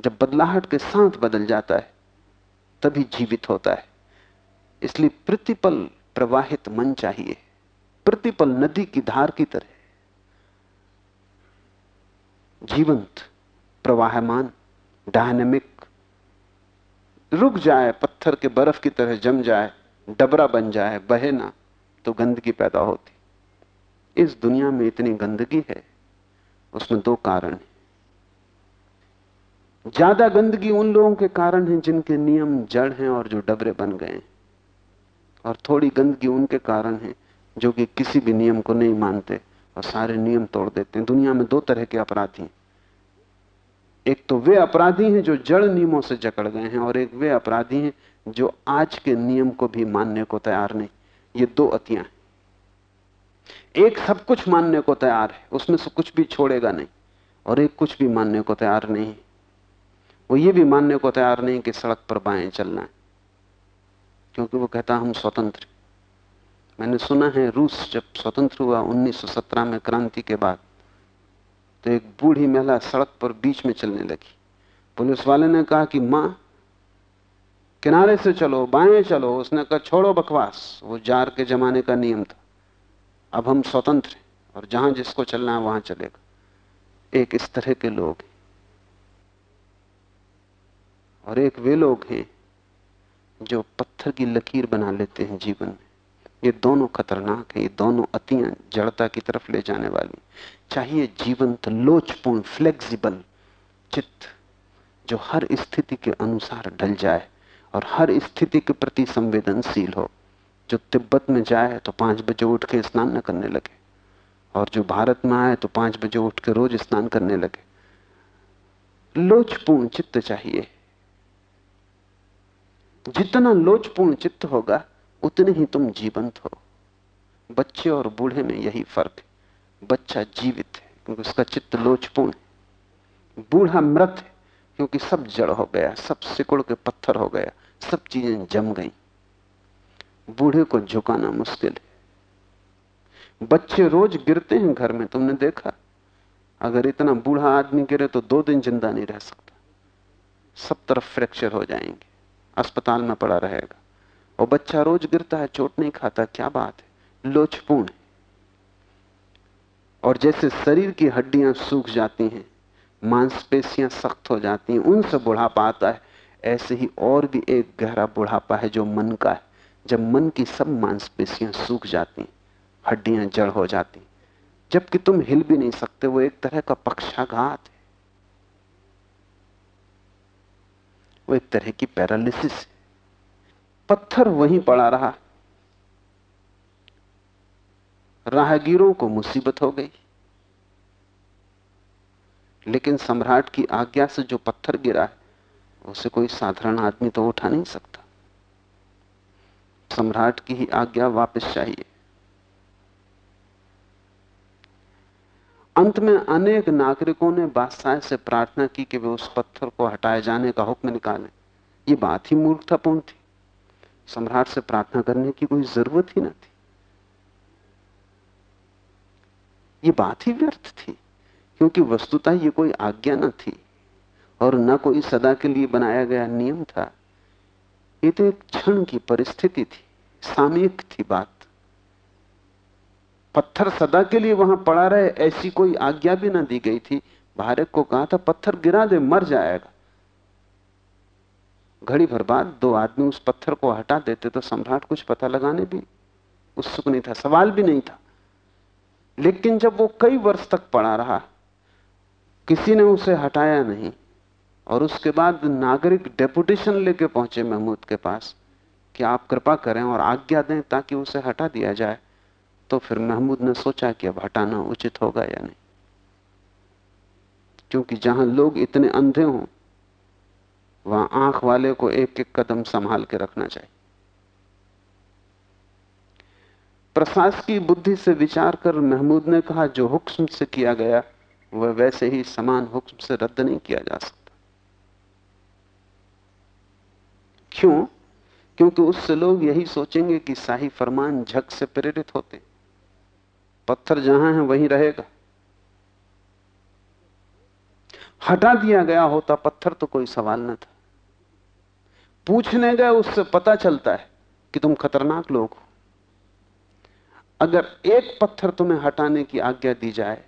Speaker 3: जब बदलाहट के साथ बदल जाता है, तभी जीवित होता है। इसलिए प्रतिपल प्रवाहित मन चाहिए। प्रतिपल नदी की धार की तरह। जीवंत, प्रवाहमान, डायनेमिक रुक जाए, पत्थर के बर्फ़ की तरह जम जाए, डबरा बन जाए, बहे ना तो गंदगी पैदा होती। इस दुनिया में इतनी गंदगी है, उसमें दो कारण है। ज़्यादा गंदगी उन लोगों के कारण है जिनके नियम जड़ हैं और जो डबरे बन गए हैं। और थोड़ी गंदगी उनके कारण है, जो कि किसी भी नियम को नहीं मानते और सारे नियम तोड़ देते हैं। दुनिया में दो तरह के अपराधी हैं। एक तो वे अपराधी हैं जो जड़ नियमों से जकड़ गए हैं और एक वे अपराधी हैं जो आज के नियम को भी मानने को तैयार नहीं। ये दो अतियाँ हैं। एक सब कुछ मानने को तैयार है, उसमें से कुछ भी छोड़ेगा नहीं और एक कुछ भी मानने को तैयार नहीं वो ये भी मानने को तैयार नहीं कि सड़क पर बाएँ चलना है, क्योंकि वो कहता हम स्वतंत्र मैंने सुना है रूस जब स्वतंत्र हुआ 1917 में क्रांति के बाद तो एक बूढ़ी महिला सड़क पर बीच में चलने लगी। पुलिस वाले ने कहा कि, माँ, किनारे से चलो, बाएँ चलो। उसने कहा, छोड़ो बकवास, वो जार के जमाने का नियम था। अब हम स्वतंत्र हैं और जहाँ जिसको चलना है वहाँ चलेगा। एक इस तरह के लोग हैं। और एक वे लोग हैं जो पत्थर की लकीर बना लेते हैं जीवन में। ये दोनों खतरनाक हैं, ये दोनों अतियाँ जड़ता की तरफ़ ले जाने वाली। चाहिए जीवंत, लोचपूर्ण फ्लेक्सिबल चित्त जो हर स्थिति के अनुसार ढल जाए और हर स्थिति के प्रति संवेदनशील हो। जो तिब्बत में जाए तो पाँच बजे उठ के स्नान न करने लगे और जो भारत में आए तो पाँच बजे उठ के रोज स्नान करने लगे। लोचपूर्ण चित्त चाहिए। जितना लोचपूर्ण चित्त होगा उतने ही तुम जीवंत हो। बच्चे और बूढ़े में यही फ़र्क है। बच्चा जीवित है, क्योंकि उसका चित्त लोचपूर्ण है। बूढ़ा मृत है, क्योंकि सब जड़ हो गया, सब सिकुड़ के पत्थर हो गया, सब चीज़ें जम गई। बूढ़े को झुकाना मुश्किल है। बच्चे रोज गिरते हैं घर में, तुमने देखा? अगर इतना बूढ़ा आदमी गिरे तो दो दिन ज़िंदा नहीं रह सकता। सब तरफ़ फ्रैक्चर हो जाएँगे। अस्पताल में पड़ा रहेगा। और बच्चा रोज गिरता है, चोट नहीं खाता, क्या बात है? लोचपूर्ण और जैसे शरीर की हड्डियाँ सूख जाती हैं, मांसपेशियाँ सख्त हो जाती हैं, उनसे बुढ़ापा आता है। ऐसे ही और भी एक गहरा बुढ़ापा है जो मन का है। जब मन की सब मांसपेशियाँ सूख जाती हड्डियाँ जड़ हो जाती जबकि तुम हिल भी नहीं सकते, वो एक तरह का पक्षाघात है। वो एक तरह की पैरालिसिस है। पत्थर वहीं पड़ा रहा। राहगीरों को मुसीबत हो गई। लेकिन सम्राट की आज्ञा से जो पत्थर गिरा है उसे कोई साधारण आदमी तो उठा नहीं सकता। सम्राट की ही आज्ञा वापस चाहिए। अंत में अनेक नागरिकों ने बादशाह से प्रार्थना की कि वे उस पत्थर को हटाए जाने का हुक्म निकालें। ये बात ही मूर्खतापूर्ण थी। सम्राट से प्रार्थना करने की कोई ज़रूरत ही ना थी। ये बात ही व्यर्थ थी, क्योंकि वस्तुतः ये कोई आज्ञा न थी और न कोई सदा के लिए बनाया गया नियम था। ये तो एक क्षण की परिस्थिति थी, सामयिक थी बात। पत्थर सदा के लिए वहाँ पड़ा रहे, ऐसी कोई आज्ञा भी ना दी गई थी। भारत को कहा था, पत्थर गिरा दे, मर जाएगा। घड़ी भर बाद दो आदमी उस पत्थर को हटा देते तो सम्राट कुछ पता लगाने भी उत्सुक नहीं था, सवाल भी नहीं था। लेकिन जब वो कई वर्ष तक पड़ा रहा, किसी ने उसे हटाया नहीं और उसके बाद नागरिक डेपुटेशन लेके पहुँचे महमूद के पास कि आप कृपा करें और आज्ञा दें ताकि उसे हटा दिया जाए तो फिर महमूद ने सोचा कि अब हटाना उचित होगा या नहीं। क्योंकि जहाँ लोग इतने अंधे हों वहाँ आँख वाले को एक एक कदम संभाल के रखना चाहिए। प्रशासकीय बुद्धि से विचार कर महमूद ने कहा, जो हुक्म से किया गया, वह वैसे ही समान हुक्म से रद्द नहीं किया जा सकता। क्यों? क्योंकि उससे लोग यही सोचेंगे कि शाही फरमान झक से प्रेरित होते। पत्थर जहाँ है, वहीं रहेगा। हटा दिया गया होता पत्थर तो कोई सवाल न था। पूछने गए, उससे पता चलता है कि तुम खतरनाक लोग हो। अगर एक पत्थर तुम्हें हटाने की आज्ञा दी जाए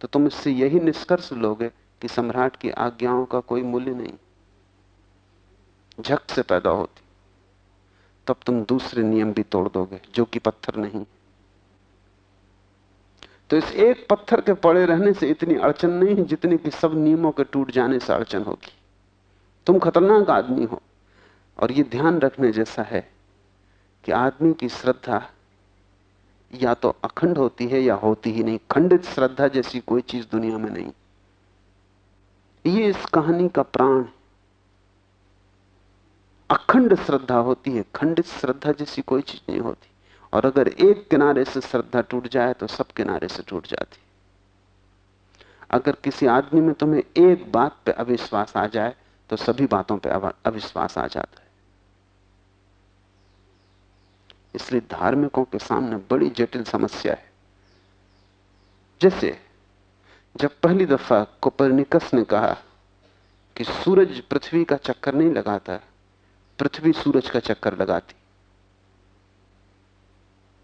Speaker 3: तो तुम इससे यही निष्कर्ष लोगे कि सम्राट की आज्ञाओं का कोई मूल्य नहीं। झक से पैदा होती, तब तुम दूसरे नियम भी तोड़ दोगे, जो कि पत्थर नहीं। तो इस एक पत्थर के पड़े रहने से इतनी अड़चन नहीं है जितनी कि सब नियमों के टूट जाने से अड़चन होगी। तुम खतरनाक आदमी हो। और ये ध्यान रखने जैसा है कि आदमी की श्रद्धा या तो अखंड होती है या होती ही नहीं। खंडित श्रद्धा जैसी कोई चीज़ दुनिया में नहीं। ये इस कहानी का प्राण अखंड श्रद्धा होती है, खंडित श्रद्धा जैसी कोई चीज़ नहीं होती। और अगर एक किनारे से श्रद्धा टूट जाए तो सब किनारे से टूट जाती अगर किसी आदमी में तुम्हें एक बात पे अविश्वास आ जाए तो सभी बातों पे अविश्वास आ जाता है इसलिए धार्मिकों के सामने बड़ी जटिल समस्या है। जैसे, जब पहली दफ़ा कोपरनिकस ने कहा कि सूरज पृथ्वी का चक्कर नहीं लगाता, पृथ्वी सूरज का चक्कर लगाती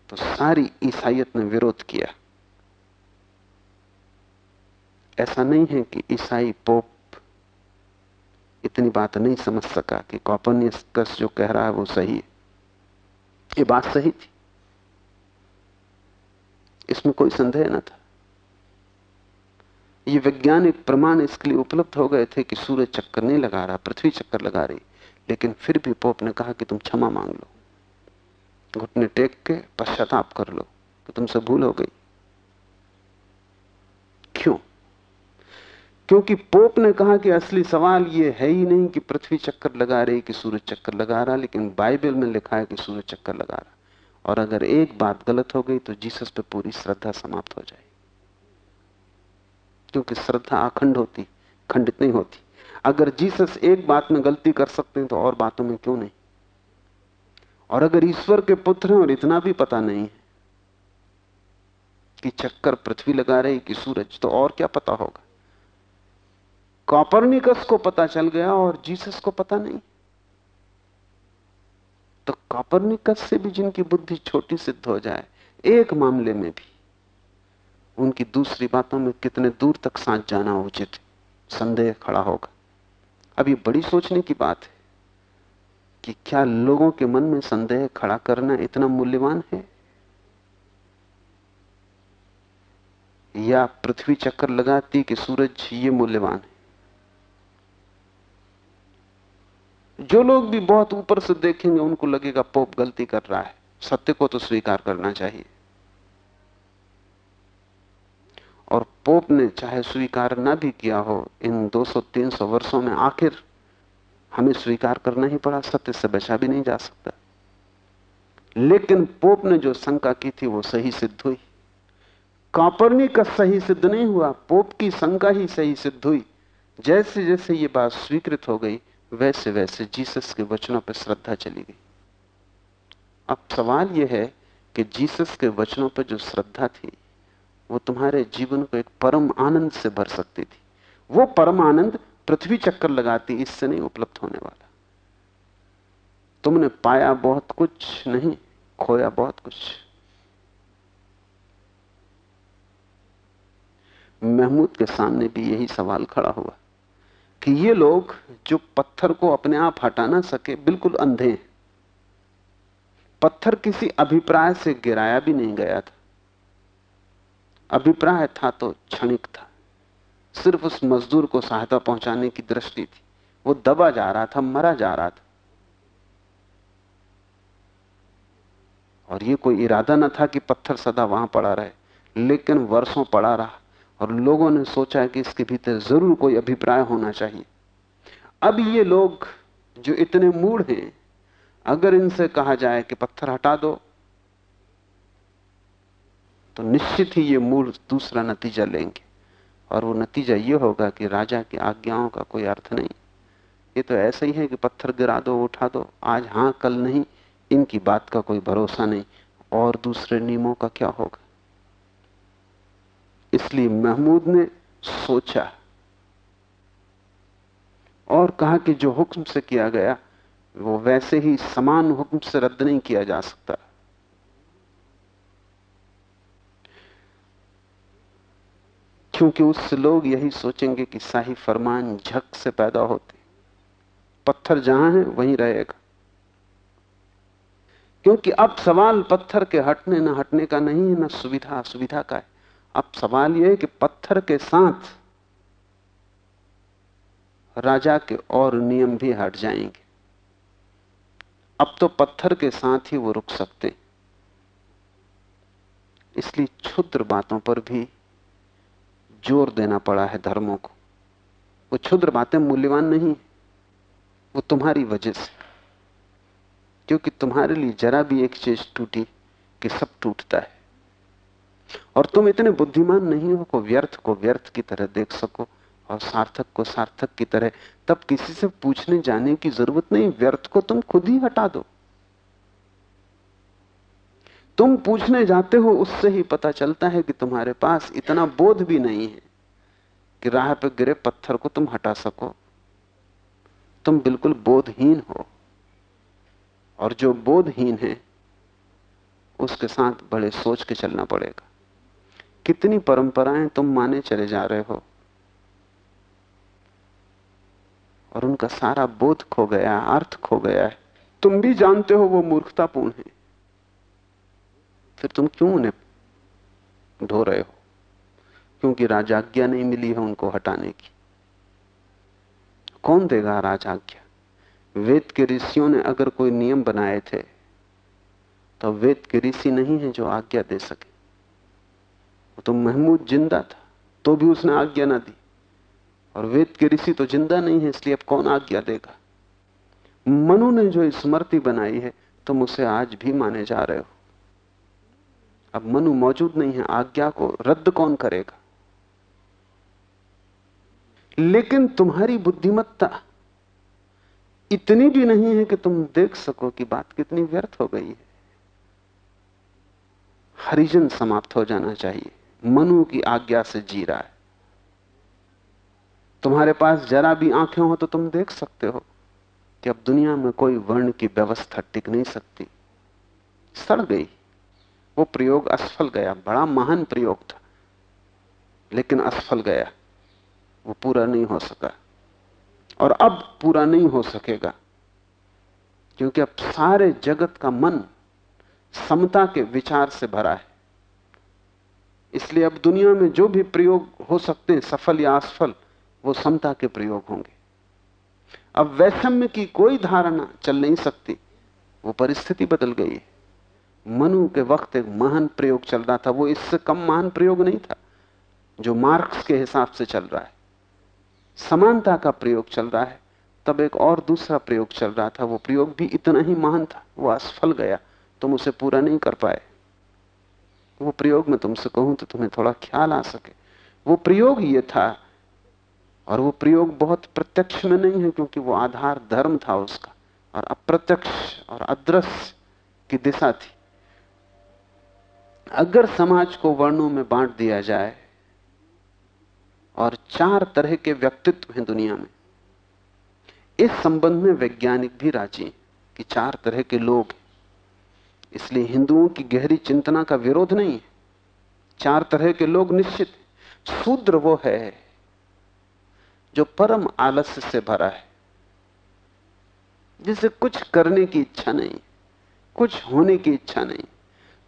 Speaker 3: तो सारी ईसाइत ने विरोध किया। ऐसा नहीं है कि ईसाई पोप इतनी बात नहीं समझ सका कि कॉपरनिकस जो कह रहा है वो सही है। ये बात सही थी। इसमें कोई संदेह न था। ये वैज्ञानिक प्रमाण इसके लिए उपलब्ध हो गए थे कि सूर्य चक्कर नहीं लगा रहा, पृथ्वी चक्कर लगा रही, लेकिन फिर भी पोप ने कहा कि तुम क्षमा मांग लो। घुटने टेक के पश्चाताप कर लो कि तुमसे भूल हो गई। क्यों? क्योंकि पोप ने कहा कि असली सवाल यह है ही नहीं कि पृथ्वी चक्कर लगा रही कि सूरज चक्कर लगा रहा, लेकिन बाइबल में लिखा है कि सूरज चक्कर लगा रहा। और अगर एक बात गलत हो गई तो जीसस पे पूरी श्रद्धा समाप्त हो जाए क्योंकि श्रद्धा अखंड होती, खंडित नहीं होती। अगर जीसस एक बात में गलती कर सकते हैं तो और बातों में क्यों नहीं? और अगर ईश्वर के पुत्र हैं और इतना भी पता नहीं है कि चक्कर पृथ्वी लगा रही कि सूरज तो और क्या पता होगा? कॉपरनिकस को पता चल गया और जीसस को पता नहीं। तो कॉपरनिकस से भी जिनकी बुद्धि छोटी सिद्ध हो जाए, एक मामले में भी उनकी दूसरी बातों में कितने दूर तक सांस जाना उचित संदेह खड़ा होगा। अब ये बड़ी सोचने की बात है कि क्या लोगों के मन में संदेह खड़ा करना इतना मूल्यवान है? या पृथ्वी चक्कर लगाती कि सूरज ये मूल्यवान है? जो लोग भी बहुत ऊपर से देखेंगे, उनको लगेगा, पोप गलती कर रहा है। सत्य को तो स्वीकार करना चाहिए। और पोप ने चाहे स्वीकार ना भी किया हो, इन 200-300 वर्षों में आखिर हमें स्वीकार करना ही पड़ा, सत्य से बचा भी नहीं जा सकता। लेकिन पोप ने जो शंका की थी, वो सही सिद्ध हुई। कापरनी का सही सिद्ध नहीं हुआ, पोप की शंका ही सही सिद्ध हुई। जैसे जैसे ये बात स्वीकृत हो गई वैसे वैसे जीसस के वचनों पर श्रद्धा चली गई। अब सवाल यह है कि जीसस के वचनों पर जो श्रद्धा थी, वो तुम्हारे जीवन को एक परम आनंद से भर सकती थी। वो परम आनंद पृथ्वी चक्कर लगाती इससे नहीं उपलब्ध होने वाला। तुमने पाया बहुत कुछ नहीं, खोया बहुत कुछ। महमूद के सामने भी यही सवाल खड़ा हुआ। कि ये लोग जो पत्थर को अपने आप हटा ना सके, बिल्कुल अंधे पत्थर किसी अभिप्राय से गिराया भी नहीं गया था। अभिप्राय था तो क्षणिक था। सिर्फ़ उस मजदूर को सहायता पहुँचाने की दृष्टि थी। वो दबा जा रहा था, मरा जा रहा था। और ये कोई इरादा न था कि पत्थर सदा वहाँ पड़ा रहे, लेकिन वर्षों पड़ा रहा। और लोगों ने सोचा कि इसके भीतर ज़रूर कोई अभिप्राय होना चाहिए। अब ये लोग जो इतने मूड हैं, अगर इनसे कहा जाए कि पत्थर हटा दो तो निश्चित ही ये मूल दूसरा नतीजा लेंगे। और वो नतीजा ये होगा कि राजा की आज्ञाओं का कोई अर्थ नहीं। ये तो ऐसा ही है कि पत्थर गिरा दो, उठा दो। आज हाँ, कल नहीं, इनकी बात का कोई भरोसा नहीं। और दूसरे नियमों का क्या होगा? इसलिए महमूद ने सोचा और कहा कि जो हुक्म से किया गया, वो वैसे ही समान हुक्म से रद्द नहीं किया जा सकता। क्योंकि उससे लोग यही सोचेंगे कि शाही फरमान झक से पैदा होते। पत्थर जहाँ है, वहीं रहेगा। क्योंकि अब सवाल पत्थर के हटने न हटने का नहीं है न सुविधा असुविधा का है। अब सवाल यह है कि पत्थर के साथ राजा के और नियम भी हट जाएँगे। अब तो पत्थर के साथ ही वो रुक सकते इसलिए क्षुद्र बातों पर भी ज़ोर देना पड़ा है धर्मों को। वो क्षुद्र बातें मूल्यवान नहीं वो तुम्हारी वजह से। क्योंकि तुम्हारे लिए जरा भी एक चीज़ टूटी कि सब टूटता है। और तुम इतने बुद्धिमान नहीं हो, को व्यर्थ को व्यर्थ की तरह देख सको और सार्थक को सार्थक की तरह। तब किसी से पूछने जाने की ज़रूरत नहीं, व्यर्थ को तुम खुद ही हटा दो। तुम पूछने जाते हो, उससे ही पता चलता है कि तुम्हारे पास इतना बोध भी नहीं है कि राह पर गिरे पत्थर को तुम हटा सको। तुम बिल्कुल बोधहीन हो और जो बोधहीन है, उसके साथ बड़े सोच के चलना पड़ेगा। कितनी परंपराएँ तुम माने चले जा रहे हो? और उनका सारा बोध खो गया, अर्थ खो गया है। तुम भी जानते हो वो मूर्खतापूर्ण है। फिर तुम क्यों उन्हें ढो रहे हो? क्योंकि राजाज्ञा नहीं मिली है उनको हटाने की। कौन देगा राजाज्ञा? वेद के ऋषियों ने अगर कोई नियम बनाए थे तो वेद के ऋषि नहीं है जो आज्ञा दे सके। तो महमूद ज़िंदा था तो भी उसने आज्ञा ना दी। और वेद के ऋषि तो ज़िंदा नहीं है, इसलिए अब कौन आज्ञा देगा? मनु ने जो स्मृति बनाई है, तुम उसे आज भी माने जा रहे हो। अब मनु मौजूद नहीं है, आज्ञा को रद्द कौन करेगा? लेकिन तुम्हारी बुद्धिमत्ता इतनी भी नहीं है कि तुम देख सको कि बात कितनी व्यर्थ हो गई है। हरिजन समाप्त हो जाना चाहिए। मनु की आज्ञा से जी रहा है। तुम्हारे पास जरा भी आँखें हो तो तुम देख सकते हो कि अब दुनिया में कोई वर्ण की व्यवस्था टिक नहीं सकती। सड़ गई। वो प्रयोग असफल गया। बड़ा महान प्रयोग था। लेकिन असफल गया। वो पूरा नहीं हो सका। और अब पूरा नहीं हो सकेगा। क्योंकि अब सारे जगत का मन समता के विचार से भरा है। इसलिए अब दुनिया में जो भी प्रयोग हो सकते हैं, सफल या असफल, वो समता के प्रयोग होंगे। अब वैषम्य की कोई धारणा चल नहीं सकती। वो परिस्थिति बदल गई है। मनु के वक्त एक महान प्रयोग चल रहा था। वो इससे कम महान प्रयोग नहीं था, जो मार्क्स के हिसाब से चल रहा है। समानता का प्रयोग चल रहा है। तब एक और दूसरा प्रयोग चल रहा था। वो प्रयोग भी इतना ही महान था। वो असफल गया। तुम उसे पूरा नहीं कर पाए। वो प्रयोग मैं तुमसे कहूँ तो तुम्हें थोड़ा ख्याल आ सके। वो प्रयोग ये था, और वो प्रयोग बहुत प्रत्यक्ष में नहीं है, क्योंकि वो आधार धर्म था उसका, और अप्रत्यक्ष और अदृश्य की दिशा थी। अगर समाज को वर्णों में बांट दिया जाए, और चार तरह के व्यक्तित्व हैं दुनिया में, इस संबंध में वैज्ञानिक भी राज़ी कि चार तरह के लोग इसलिए हिंदुओं की गहरी चिंतना का विरोध नहीं है। चार तरह के लोग निश्चित शूद्र वो है जो परम आलस्य से भरा है। जिसे कुछ करने की इच्छा नहीं, कुछ होने की इच्छा नहीं।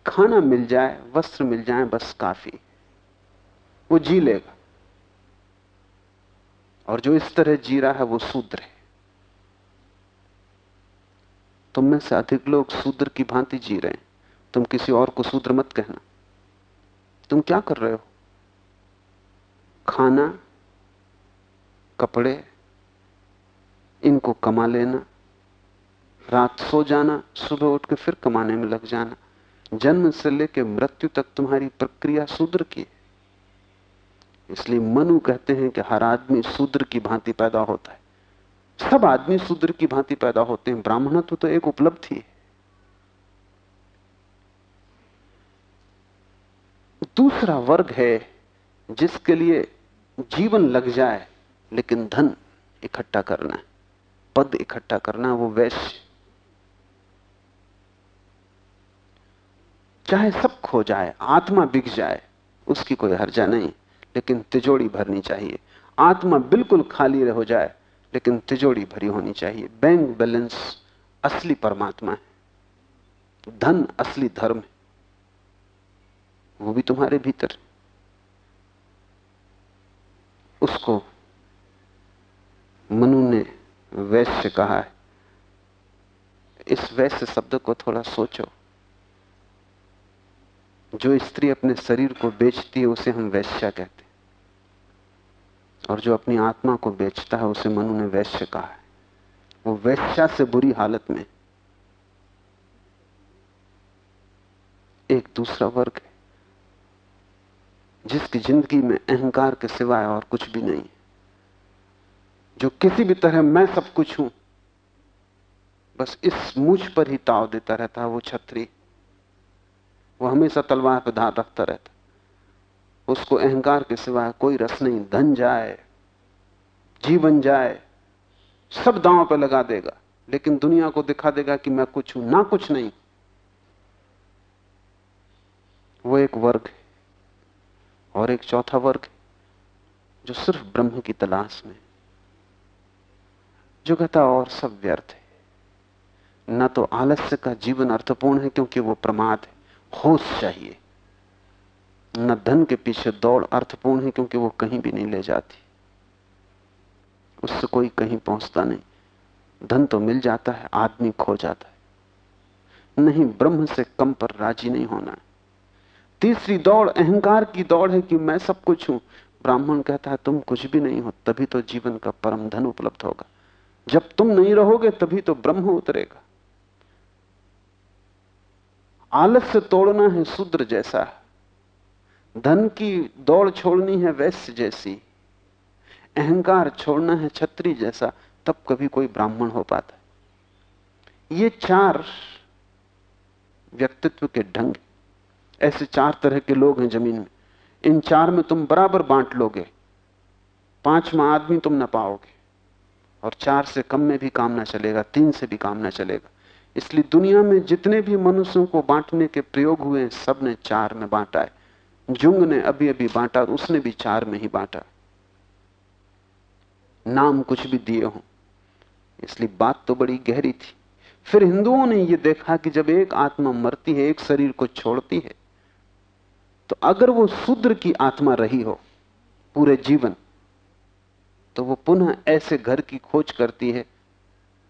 Speaker 3: खाना मिल जाए, वस्त्र मिल जाए, बस काफ़ी। वो जी लेगा। और जो इस तरह जी रहा है, वो शूद्र है। तुम में से अधिक लोग शूद्र की भांति जी रहे हैं। तुम किसी और को शूद्र मत कहना। तुम क्या कर रहे हो? खाना, कपड़े, इनको कमा लेना, रात सो जाना, सुबह उठ के फिर कमाने में लग जाना, जन्म से लेकर मृत्यु तक तुम्हारी प्रक्रिया शूद्र की है। इसलिए मनु कहते हैं कि हर आदमी शूद्र की भांति पैदा होता है। सब आदमी शूद्र की भांति पैदा होते हैं। ब्राह्मणत्व तो एक उपलब्धि है। दूसरा वर्ग है जिसके लिए जीवन लग जाए, लेकिन धन इकट्ठा करना पद इकट्ठा करना वो वैश्य। चाहे सब खो जाए, आत्मा बिक जाए, उसकी कोई हर्जा नहीं, लेकिन तिजोड़ी भरनी चाहिए। आत्मा बिल्कुल खाली हो जाए लेकिन तिजोड़ी भरी होनी चाहिए। बैंक बैलेंस असली परमात्मा है। धन असली धर्म है। वो भी तुम्हारे भीतर। उसको मनु ने वैश्य कहा है। इस वैश्य शब्द को थोड़ा सोचो। जो स्त्री अपने शरीर को बेचती है, उसे हम वैश्या कहते हैं। और जो अपनी आत्मा को बेचता है, उसे मनु ने वैश्य कहा है। वो वैश्या से बुरी हालत में। एक दूसरा वर्ग है, जिसकी ज़िंदगी में अहंकार के सिवाय और कुछ भी नहीं जो किसी भी तरह मैं सब कुछ हूँ, बस इस मुझ पर ही ताव देता रहता है, वो छत्री। वो हमेशा तलवार पर धार रखता रहता उसको अहंकार के सिवाय कोई रस नहीं। धन जाए, जीवन जाए, सब दांव पर लगा देगा। लेकिन दुनिया को दिखा देगा कि मैं कुछ हूँ, ना कुछ नहीं। वो एक वर्ग है और एक चौथा वर्ग जो सिर्फ़ ब्रह्म की तलाश में जो कहता और सब व्यर्थ है। न तो आलस्य का जीवन अर्थपूर्ण है, क्योंकि वो प्रमाद है। होश चाहिए। न धन के पीछे दौड़ अर्थपूर्ण है क्योंकि वो कहीं भी नहीं ले जाती। उससे कोई कहीं पहुँचता नहीं। धन तो मिल जाता है, आदमी खो जाता है। नहीं, ब्रह्म से कम पर राज़ी नहीं होना है। तीसरी दौड़, अहंकार की दौड़ है कि मैं सब कुछ हूँ। ब्राह्मण कहता है, तुम कुछ भी नहीं हो, तभी तो जीवन का परम धन उपलब्ध होगा। जब तुम नहीं रहोगे, तभी तो ब्रह्म उतरेगा। आलस्य तोड़ना है, शूद्र जैसा धन की दौड़ छोड़नी है वैश्य जैसी, अहंकार छोड़ना है छत्री जैसा, तब कभी कोई ब्राह्मण हो पाता है। ये चार व्यक्तित्व के ढंग, ऐसे चार तरह के लोग हैं ज़मीन में। इन चार में तुम बराबर बांट लोगे, पांचवा आदमी तुम ना पाओगे, और चार से कम में भी काम ना चलेगा, तीन से भी काम ना चलेगा। इसलिए दुनिया में जितने भी मनुष्यों को बांटने के प्रयोग हुए सबने चार में बांटा है। जुंग ने अभी अभी बांटा, उसने भी चार में ही बांटा। नाम कुछ भी दिए हो। इसलिए बात तो बड़ी गहरी थी। फिर हिंदुओं ने यह देखा कि जब एक आत्मा मरती है, एक शरीर को छोड़ती है तो अगर वो शूद्र की आत्मा रही हो, पूरे जीवन तो वो पुनः ऐसे घर की खोज करती है,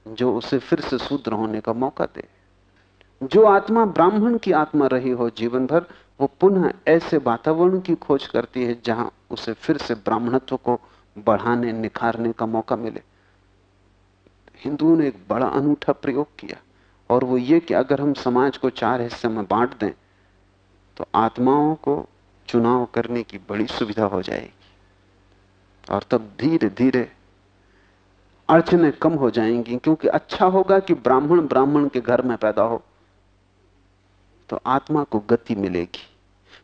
Speaker 3: जो उसे फिर से शूद्र होने का मौका दे। जो आत्मा ब्राह्मण की आत्मा रही हो जीवन भर वो पुनः ऐसे वातावरण की खोज करती है जहाँ उसे फिर से ब्राह्मणत्व को बढ़ाने, निखारने का मौका मिले। हिंदुओं ने एक बड़ा अनूठा प्रयोग किया, और वो ये कि अगर हम समाज को चार हिस्से में बांट दें तो आत्माओं को चुनाव करने की बड़ी सुविधा हो जाएगी, और तब धीरे धीरे अड़चने कम हो जाएँगी, क्योंकि अच्छा होगा कि ब्राह्मण ब्राह्मण के घर में पैदा हो तो आत्मा को गति मिलेगी।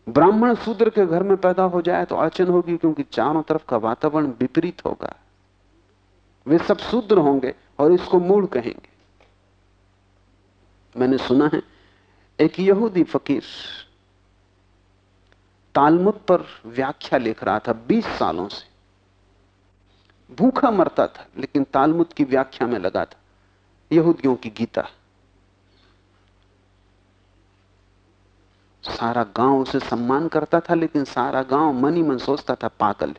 Speaker 3: ब्राह्मण शूद्र के घर में पैदा हो जाए तो अड़चन होगी, क्योंकि चारों तरफ़ का वातावरण विपरीत होगा। वे सब शूद्र होंगे और इसको मूल कहेंगे। मैंने सुना है, एक यहूदी फकीर तालमुद पर व्याख्या लिख रहा था 20 सालों से। भूखा मरता था, लेकिन तालमुद की व्याख्या में लगा था, यहूदियों की गीता। सारा गाँव उसे सम्मान करता था, लेकिन सारा गाँव मन ही मन सोचता था, पागल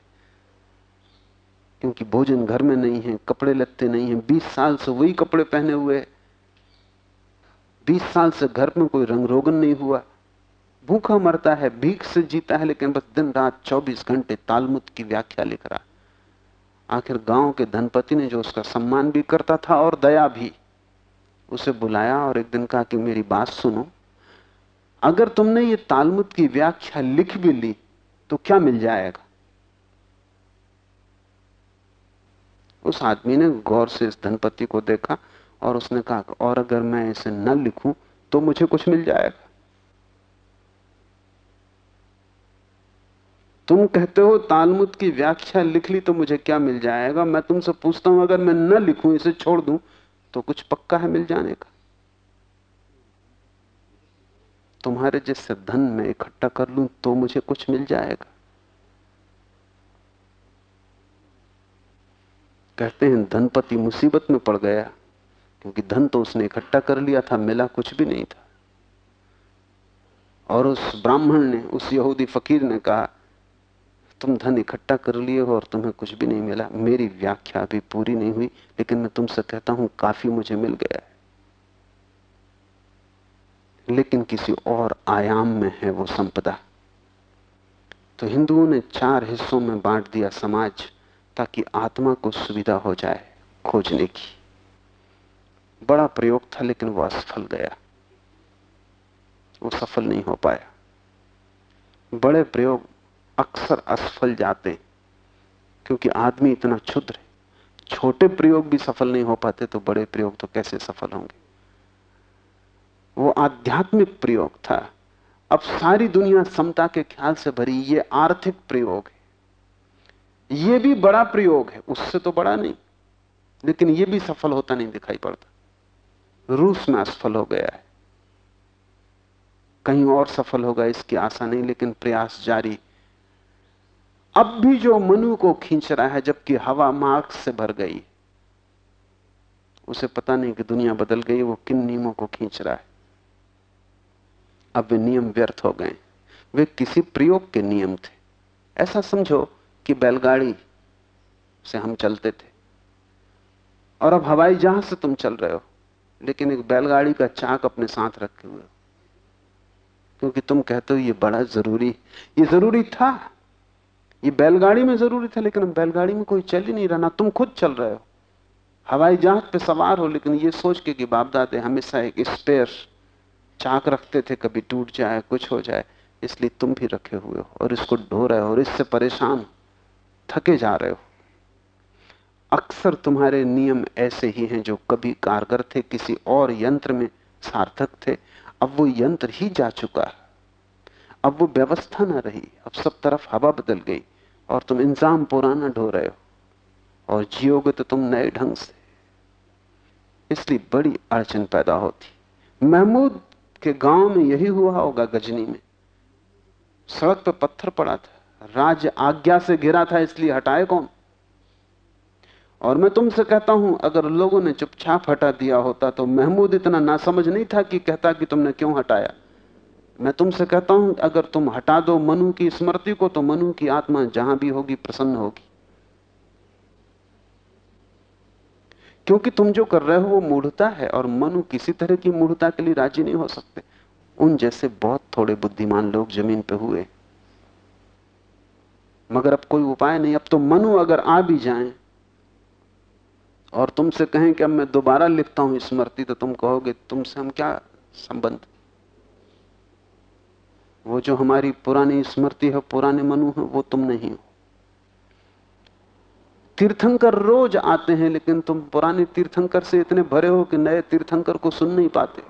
Speaker 3: क्योंकि भोजन घर में नहीं है, कपड़े लगते नहीं है, बीस साल से वही कपड़े पहने हुए बीस साल से घर में कोई रंग रोगन नहीं हुआ। भूखा मरता है, भीख से जीता है, लेकिन बस दिन रात 24 घंटे तालमुद की व्याख्या लिख रहा। आखिर गाँव के धनपति ने जो उसका सम्मान भी करता था और दया भी, उसे बुलाया और एक दिन कहा कि मेरी बात सुनो। अगर तुमने ये तालमुद की व्याख्या लिख भी ली तो क्या मिल जाएगा? उस आदमी ने गौर से इस धनपति को देखा और उसने कहा और अगर मैं इसे न लिखूं तो मुझे कुछ मिल जाएगा। तुम कहते हो तालमुद की व्याख्या लिख ली तो मुझे क्या मिल जाएगा? मैं तुमसे पूछता हूँ, अगर मैं न लिखूं, इसे छोड़ दूँ तो कुछ पक्का है मिल जाने का। तुम्हारे जैसे धन में इकट्ठा कर लूँ तो मुझे कुछ मिल जाएगा। कहते हैं, धनपति मुसीबत में पड़ गया, क्योंकि धन तो उसने इकट्ठा कर लिया था, मिला कुछ भी नहीं था। और उस ब्राह्मण ने, उस यहूदी फकीर ने कहा, तुम धन इकट्ठा कर लिए हो और तुम्हें कुछ भी नहीं मिला। मेरी व्याख्या अभी पूरी नहीं हुई, लेकिन मैं तुमसे कहता हूँ, काफ़ी मुझे मिल गया लेकिन किसी और आयाम में है वो संपदा। तो हिंदुओं ने चार हिस्सों में बांट दिया समाज ताकि आत्मा को सुविधा हो जाए खोजने की। बड़ा प्रयोग था लेकिन वो असफल गया। वो सफल नहीं हो पाया। बड़े प्रयोग अक्सर असफल जाते क्योंकि आदमी इतना क्षुद्र है। छोटे प्रयोग भी सफल नहीं हो पाते तो बड़े प्रयोग तो कैसे सफल होंगे? वो आध्यात्मिक प्रयोग था। अब सारी दुनिया समता के ख्याल से भरी, ये आर्थिक प्रयोग है। ये भी बड़ा प्रयोग है, उससे तो बड़ा नहीं, लेकिन ये भी सफल होता नहीं दिखाई पड़ता। रूस में असफल हो गया है। कहीं और सफल होगा, इसकी आशा नहीं, लेकिन प्रयास जारी। अब भी जो मनु को खींच रहा है, जबकि हवा मार्क्स से भर गई, उसे पता नहीं कि दुनिया बदल गई, वो किन नियमों को खींच रहा है। अब वे नियम व्यर्थ हो गए। वे किसी प्रयोग के नियम थे। ऐसा समझो कि बैलगाड़ी से हम चलते थे। और अब हवाई जहाज़ से तुम चल रहे हो, लेकिन एक बैलगाड़ी का चाक अपने साथ रखे हुए क्योंकि तुम कहते हो, ये बड़ा ज़रूरी ये ज़रूरी था। ये बैलगाड़ी में ज़रूरी था, लेकिन बैलगाड़ी में कोई चल ही नहीं रहा। तुम खुद चल रहे हो। हवाई जहाज़ पे सवार हो, लेकिन ये सोच के कि बाप दादे हमेशा एक स्पेयर चाक रखते थे, कभी टूट जाए, कुछ हो जाए, इसलिए तुम भी रखे हुए हो और इसको ढो रहे हो और इससे परेशान थके जा रहे हो। अक्सर तुम्हारे नियम ऐसे ही हैं जो कभी कारगर थे, किसी और यंत्र में सार्थक थे। अब वो यंत्र ही जा चुका है। अब वो व्यवस्था ना रही। अब सब तरफ़ हवा बदल गई और तुम इंजाम पुराना ढो रहे हो और जियोगे तो तुम नए ढंग से। इसलिए बड़ी अड़चन पैदा होती। महमूद के गाँव में यही हुआ होगा गजनी में। सड़क पर पत्थर पड़ा था। राज आज्ञा से गिरा था, इसलिए हटाए कौन? और मैं तुमसे कहता हूँ, अगर लोगों ने चुपचाप हटा दिया होता तो महमूद इतना ना समझ नहीं था कि कहता कि तुमने क्यों हटाया। मैं तुमसे कहता हूँ, अगर तुम हटा दो मनु की स्मृति को तो मनु की आत्मा जहाँ भी होगी प्रसन्न होगी। क्योंकि तुम जो कर रहे हो वो मूढ़ता है और मनु किसी तरह की मूढ़ता के लिए राज़ी नहीं हो सकते। उन जैसे बहुत थोड़े बुद्धिमान लोग ज़मीन पे हुए। मगर अब कोई उपाय नहीं। अब तो मनु अगर आ भी जाएँ और तुमसे कहें कि अब मैं दोबारा लिखता हूँ स्मृति तो तुम कहोगे, तुमसे हम क्या संबंध? वो जो हमारी पुरानी स्मृति है, पुराने मनु है, वो तुम नहीं हो। तीर्थंकर रोज आते हैं, लेकिन तुम पुराने तीर्थंकर से इतने भरे हो कि नए तीर्थंकर को सुन नहीं पाते।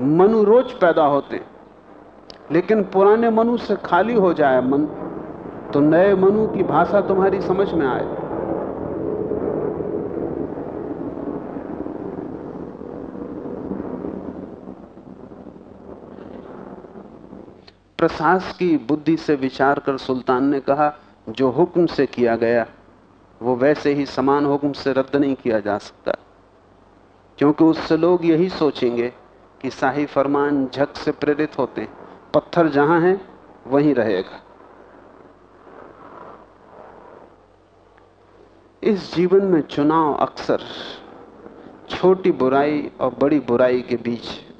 Speaker 3: मनु रोज पैदा होते लेकिन पुराने मनु से खाली हो जाए मन तो नए मनु की भाषा तुम्हारी समझ में आए। प्रशास की बुद्धि से विचार कर सुल्तान ने कहा, जो हुक्म से किया गया वो वैसे ही समान हुक्म से रद्द नहीं किया जा सकता। क्योंकि उससे लोग यही सोचेंगे कि शाही फरमान झक से प्रेरित होते हैं। पत्थर जहाँ है, वहीं रहेगा। इस जीवन में चुनाव अक्सर छोटी बुराई और बड़ी बुराई के बीच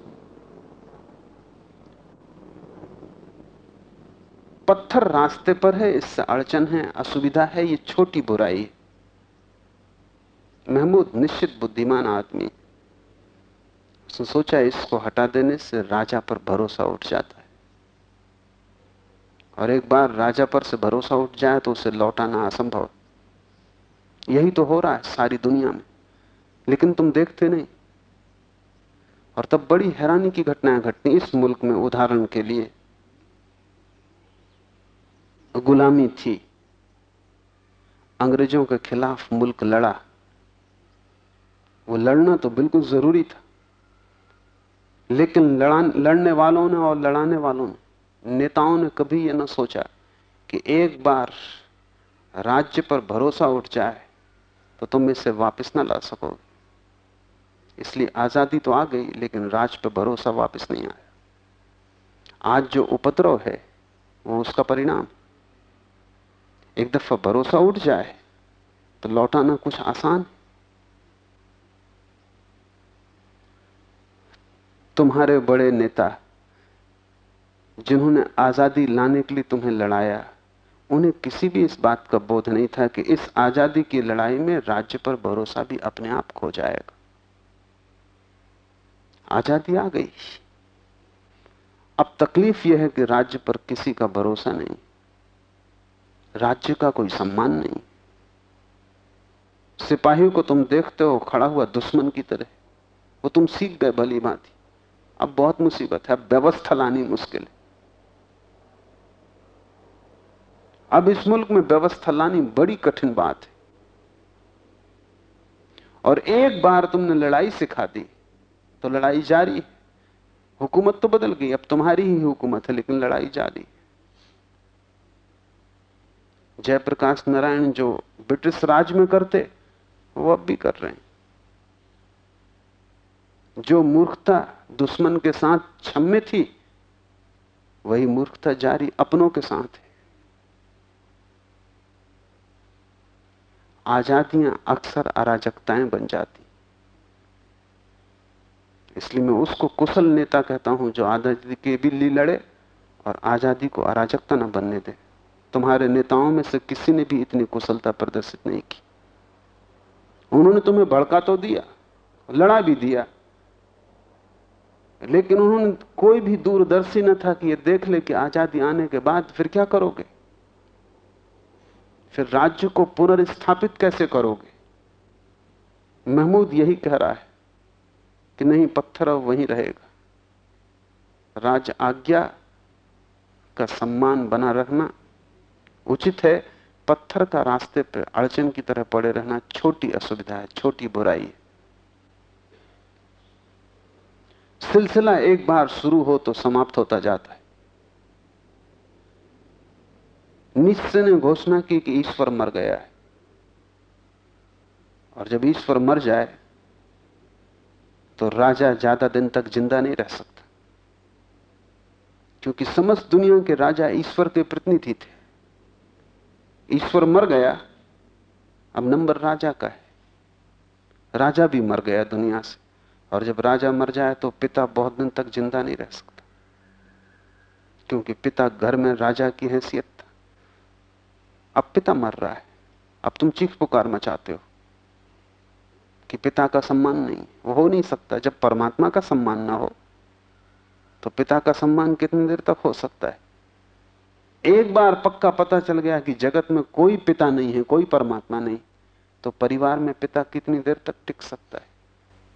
Speaker 3: पत्थर रास्ते पर है, इससे अड़चन है, असुविधा है, ये छोटी बुराई महमूद, निश्चित बुद्धिमान आदमी। उसने सोचा, इसको हटा देने से राजा पर भरोसा उठ जाता है। और एक बार राजा पर से भरोसा उठ जाए तो उसे लौटाना असंभव यही तो हो रहा है सारी दुनिया में। लेकिन तुम देखते नहीं। और तब बड़ी हैरानी की घटनाएँ घटती इस मुल्क में उदाहरण के लिए। गुलामी थी। अंग्रेज़ों के खिलाफ मुल्क लड़ा। वो लड़ना तो बिल्कुल ज़रूरी था। लेकिन लड़ा लड़ने वालों ने और लड़ाने वालों ने, नेताओं ने कभी यह ना सोचा कि एक बार राज्य पर भरोसा उठ जाए तो तुम इसे वापस ना ला सकोगे। इसलिए आज़ादी तो आ गई, लेकिन राज पर भरोसा वापस नहीं आया। आज जो उपद्रव है, वो उसका परिणाम एक दफ़ा भरोसा उठ जाए तो लौटाना कुछ आसान तुम्हारे बड़े नेता, जिन्होंने आज़ादी लाने के लिए तुम्हें लड़ाया, उन्हें किसी भी इस बात का बोध नहीं था कि इस आज़ादी की लड़ाई में राज्य पर भरोसा भी अपने आप खो जाएगा। आज़ादी आ गई। अब तकलीफ़ यह है कि राज्य पर किसी का भरोसा नहीं। राज्य का कोई सम्मान नहीं। सिपाही को तुम देखते हो, खड़ा हुआ दुश्मन की तरह। वो तुम सीख गए, भली भांति। अब बहुत मुसीबत है, अब व्यवस्था लानी मुश्किल है। अब इस मुल्क में व्यवस्था लानी बड़ी कठिन बात है। और एक बार तुमने लड़ाई सिखा दी तो लड़ाई जारी हुकूमत तो बदल गई, अब तुम्हारी ही हुकूमत है, लेकिन लड़ाई जारी जयप्रकाश नारायण जो ब्रिटिश राज में करते, वो अब भी कर रहे हैं। जो मूर्खता दुश्मन के साथ छम्मे थी, वही मूर्खता जारी अपनों के साथ है। आजादियाँ अक्सर अराजकताएँ बन जाती। इसलिए मैं उसको कुशल नेता कहता हूँ जो आज़ादी के भी लड़े और आज़ादी को अराजकता न बनने दे। तुम्हारे नेताओं में से किसी ने भी इतनी कुशलता प्रदर्शित नहीं की। उन्होंने तुम्हें भड़का तो दिया, लड़ा भी दिया, लेकिन उन्होंने कोई भी दूरदर्शी न था कि ये देख ले कि आज़ादी आने के बाद फिर क्या करोगे? फिर राज्य को पुनर्स्थापित कैसे करोगे? महमूद यही कह रहा है कि नहीं, पत्थर अब वहीं रहेगा। राज आज्ञा का सम्मान बना रखना उचित है, पत्थर का रास्ते पर अड़चन की तरह पड़े रहना छोटी असुविधा है, छोटी बुराई है। सिलसिला एक बार शुरू हो तो समाप्त होता जाता है। निश्चय ने घोषणा की कि ईश्वर मर गया है। और जब ईश्वर मर जाए तो राजा ज़्यादा दिन तक ज़िंदा नहीं रह सकता। क्योंकि समस्त दुनिया के राजा ईश्वर के प्रतिनिधि थे। ईश्वर मर गया, अब नंबर राजा का है। राजा भी मर गया दुनिया से, और जब राजा मर जाए तो पिता बहुत दिन तक ज़िंदा नहीं रह सकता, क्योंकि पिता घर में राजा की हैसियत था। अब पिता मर रहा है, अब तुम चीख पुकार मचाते हो कि पिता का सम्मान नहीं, वो हो नहीं सकता। जब परमात्मा का सम्मान ना हो तो पिता का सम्मान कितनी देर तक हो सकता है? एक बार पक्का पता चल गया कि जगत में कोई पिता नहीं है, कोई परमात्मा नहीं तो परिवार में पिता कितनी देर तक टिक सकता है?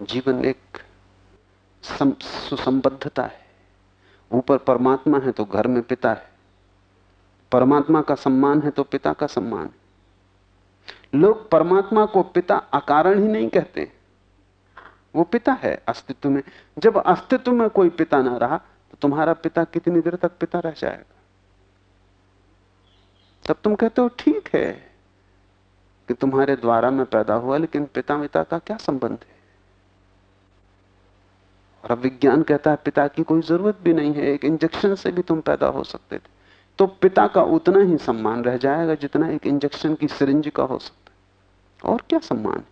Speaker 3: जीवन एक सुसंबद्धता है। ऊपर परमात्मा है तो घर में पिता है। परमात्मा का सम्मान है तो पिता का सम्मान है। लोग परमात्मा को पिता अकारण ही नहीं कहते। वो पिता है अस्तित्व में। जब अस्तित्व में कोई पिता ना रहा तो तुम्हारा पिता कितनी देर तक पिता रह जाएगा? तब तुम कहते हो, ठीक है कि तुम्हारे द्वारा मैं पैदा हुआ, लेकिन पिता मिता का क्या संबंध है? और अब विज्ञान कहता है, पिता की कोई ज़रूरत भी नहीं है, एक इंजेक्शन से भी तुम पैदा हो सकते थे। तो पिता का उतना ही सम्मान रह जाएगा जितना एक इंजेक्शन की सिरिंज का हो सकता है। और क्या सम्मान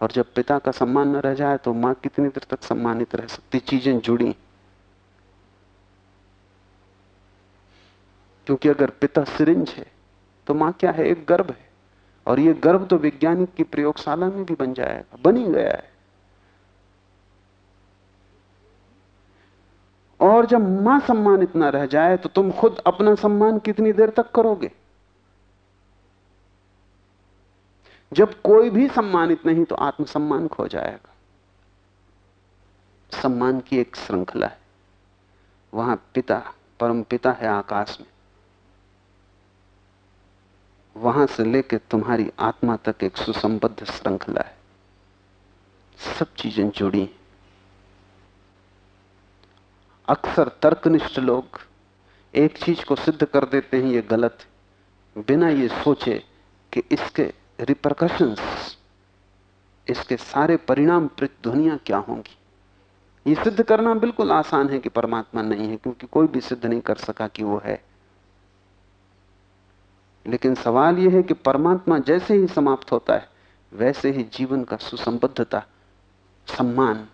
Speaker 3: और जब पिता का सम्मान न रह जाए तो माँ कितनी देर तक सम्मानित रह सकती? चीज़ें जुड़ी। क्योंकि अगर पिता सिरिंज है तो माँ क्या है? एक गर्भ है। और ये गर्भ तो वैज्ञानिक की प्रयोगशाला में भी बन जाएगा बन ही गया है। और जब माँ सम्मानित ना रह जाए तो तुम खुद अपना सम्मान कितनी देर तक करोगे? जब कोई भी सम्मानित नहीं तो आत्मसम्मान खो जाएगा। सम्मान की एक श्रृंखला है। वहाँ पिता, परम पिता है आकाश में। वहाँ से लेकर तुम्हारी आत्मा तक एक सुसंबद्ध श्रृंखला है। सब चीज़ें जुड़ी अक्सर तर्कनिष्ठ लोग एक चीज़ को सिद्ध कर देते हैं, ये गलत बिना ये सोचे कि इसके रिप्रकशंस इसके सारे परिणाम दुनिया क्या होंगी। ये सिद्ध करना बिल्कुल आसान है कि परमात्मा नहीं है, क्योंकि कोई भी सिद्ध नहीं कर सका कि वो है। लेकिन सवाल यह है कि परमात्मा जैसे ही समाप्त होता है, वैसे ही जीवन का सुसंबद्धता, सम्मान,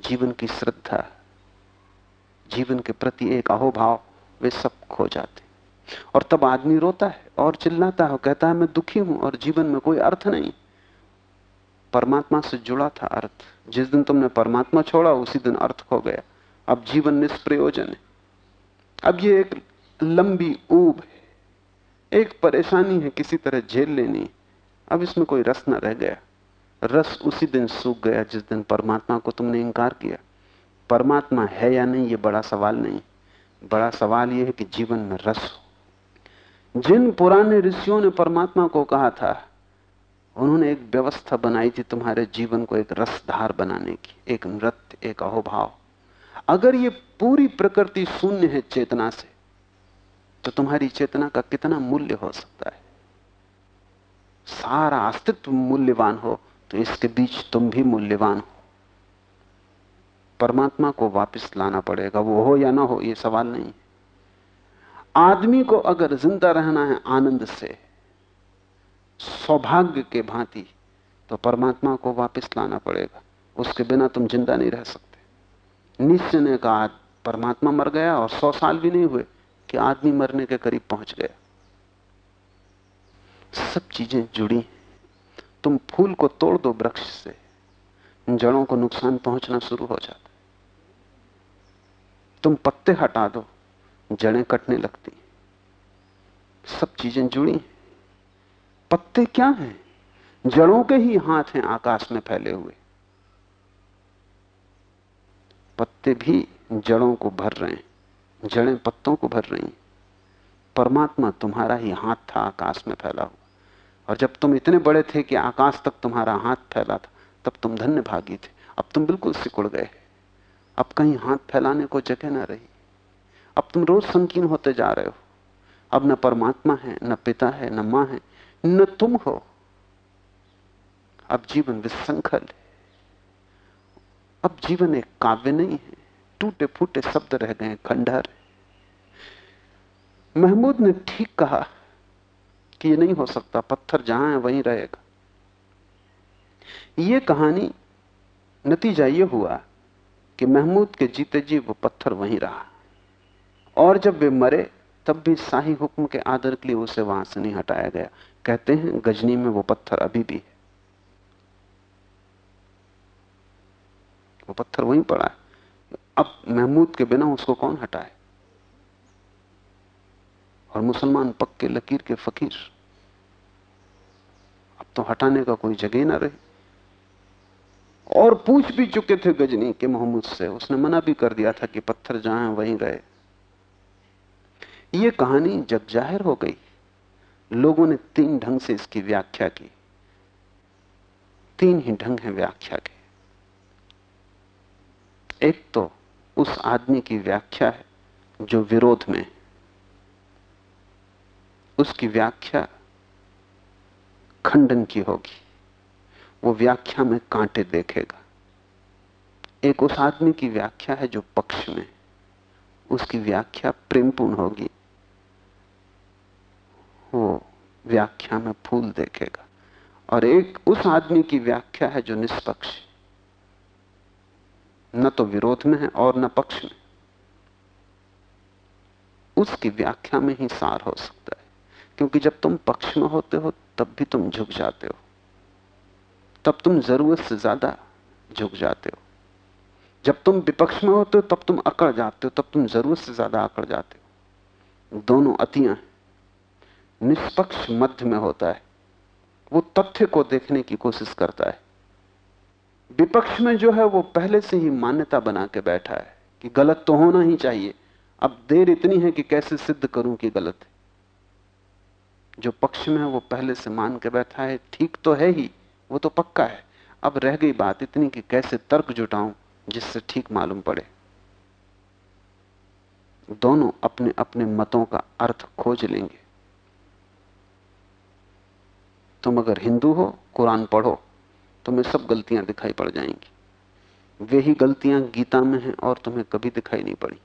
Speaker 3: जीवन की श्रद्धा, जीवन के प्रति एक अहोभाव, वे सब खो जाते और तब आदमी रोता है और चिल्लाता है कहता है, मैं दुखी हूँ और जीवन में कोई अर्थ नहीं। परमात्मा से जुड़ा था अर्थ। जिस दिन तुमने परमात्मा छोड़ा, उसी दिन अर्थ खो गया। अब जीवन निष्प्रयोजन है। अब ये एक लंबी ऊब है। एक परेशानी है किसी तरह झेल लेनी। अब इसमें कोई रस ना रह गया। रस उसी दिन सूख गया जिस दिन परमात्मा को तुमने इंकार किया। परमात्मा है या नहीं, ये बड़ा सवाल नहीं। बड़ा सवाल यह है कि जीवन में रस हो। जिन पुराने ऋषियों ने परमात्मा को कहा था, उन्होंने एक व्यवस्था बनाई थी तुम्हारे जीवन को एक रसधार बनाने की, एक नृत्य, एक अहोभाव। अगर ये पूरी प्रकृति शून्य है चेतना से तो तुम्हारी चेतना का कितना मूल्य हो सकता है? सारा अस्तित्व मूल्यवान हो तो इसके बीच तुम भी मूल्यवान हो। परमात्मा को वापस लाना पड़ेगा, वो हो या ना हो, ये सवाल नहीं आदमी को अगर ज़िंदा रहना है आनंद से, सौभाग्य के भांति तो परमात्मा को वापस लाना पड़ेगा। उसके बिना तुम ज़िंदा नहीं रह सकते। निश्चय ने कहा, परमात्मा मर गया और सौ साल भी नहीं हुए। कि आदमी मरने के करीब पहुँच गया। सब चीज़ें जुड़ी तुम फूल को तोड़ दो वृक्ष से। जड़ों को नुकसान पहुँचना शुरू हो जाता तुम पत्ते हटा दो, जड़ें कटने लगती सब चीज़ें जुड़ी पत्ते क्या हैं? जड़ों के ही हाथ हैं आकाश में फैले हुए। पत्ते भी जड़ों को भर रहे हैं। जड़ें पत्तों को भर रही परमात्मा तुम्हारा ही हाथ था, आकाश में फैला हुआ। और जब तुम इतने बड़े थे कि आकाश तक तुम्हारा हाथ फैला था, तब तुम धन्य भागी थे। अब तुम बिल्कुल सिकुड़ गए अब कहीं हाथ फैलाने को जगह ना रही। अब तुम रोज संकीर्ण होते जा रहे हो। अब न परमात्मा है, न पिता है, न माँ है, न तुम हो। अब जीवन विसंखल है। अब जीवन एक काव्य नहीं है। टूटे फूटे शब्द रह गए, खंडहर। महमूद ने ठीक कहा कि ये नहीं हो सकता, पत्थर जहाँ है वहीं रहेगा। ये कहानी नतीजा ये हुआ कि महमूद के जीते जी वो पत्थर वहीं रहा। और जब वे मरे, तब भी शाही हुक्म के आदर के लिए उसे वहाँ से नहीं हटाया गया। कहते हैं, गजनी में वो पत्थर अभी भी है। वो पत्थर वहीं पड़ा है। अब महमूद के बिना उसको कौन हटाए? और मुसलमान पक्के लकीर के फकीर। अब तो हटाने का कोई जगह ना रहे। और पूछ भी चुके थे गजनी के मोहम्मद से, उसने मना भी कर दिया था कि पत्थर जहाँ वहीं रहे यह कहानी जब ज़ाहिर हो गई, लोगों ने तीन ढंग से इसकी व्याख्या की। तीन ही ढंग हैं व्याख्या के। एक तो उस आदमी की व्याख्या है जो विरोध में उसकी व्याख्या खंडन की होगी। वो व्याख्या में कांटे देखेगा। एक उस आदमी की व्याख्या है जो पक्ष में उसकी व्याख्या प्रेमपूर्ण होगी। वो व्याख्या में फूल देखेगा। और एक उस आदमी की व्याख्या है जो निष्पक्ष न तो विरोध में है और न पक्ष में। उसकी व्याख्या में ही सार हो सकता है, क्योंकि जब तुम पक्ष में होते हो, तब भी तुम झुक जाते हो। तब तुम ज़रूरत से ज़्यादा झुक जाते हो। जब तुम विपक्ष में होते हो, तब तुम अकड़ जाते हो, तब तुम ज़रूरत से ज़्यादा अकड़ जाते हो। दोनों अतियाँ निष्पक्ष मध्य में होता है। वो तथ्य को देखने की कोशिश करता है। विपक्ष में जो है वो पहले से ही मान्यता बना के बैठा है कि गलत तो होना ही चाहिए। अब देर इतनी है कि कैसे सिद्ध करूँ कि गलत है? जो पक्ष में है वो पहले से मान के बैठा है, ठीक तो है ही, वो तो पक्का है। अब रह गई बात इतनी कि कैसे तर्क जुटाऊं जिससे ठीक मालूम पड़े। दोनों अपने अपने मतों का अर्थ खोज लेंगे। तुम अगर हिंदू हो, कुरान पढ़ो तुम्हें सब गलतियाँ दिखाई पड़ जाएँगी। वे ही गलतियाँ गीता में हैं और तुम्हें कभी दिखाई नहीं पड़ी।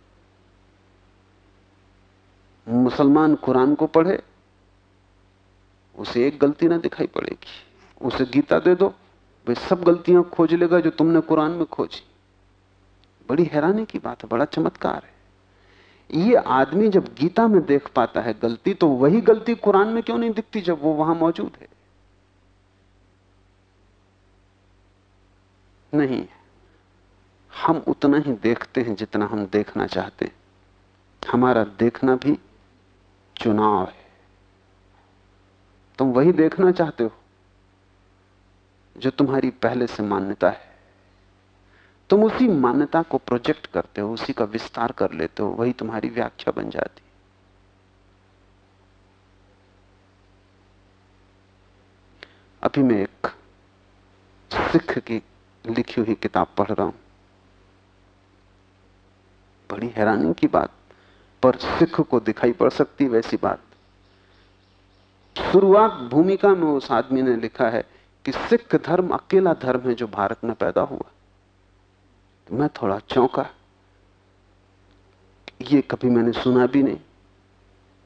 Speaker 3: मुसलमान कुरान को पढ़े, उसे एक गलती ना दिखाई पड़ेगी। उसे गीता दे दो, वे सब गलतियाँ खोज लेगा जो तुमने कुरान में खोजी। बड़ी हैरानी की बात है, बड़ा चमत्कार है। ये आदमी जब गीता में देख पाता है गलती तो वही गलती कुरान में क्यों नहीं दिखती जब वो वहाँ मौजूद है? नहीं। हम उतना ही देखते हैं जितना हम देखना चाहते हैं। हमारा देखना भी चुनाव है। तुम वही देखना चाहते हो जो तुम्हारी पहले से मान्यता है। तुम उसी मान्यता को प्रोजेक्ट करते हो, उसी का विस्तार कर लेते हो, वही तुम्हारी व्याख्या बन जाती। अभी मैं एक सिख की लिखी हुई किताब पढ़ रहा हूँ। बड़ी हैरानी की बात, पर सिख को दिखाई पड़ सकती वैसी बात। शुरुआत भूमिका में उस आदमी ने लिखा है कि सिख धर्म अकेला धर्म है जो भारत में पैदा हुआ। मैं थोड़ा चौंका। ये कभी मैंने सुना भी नहीं,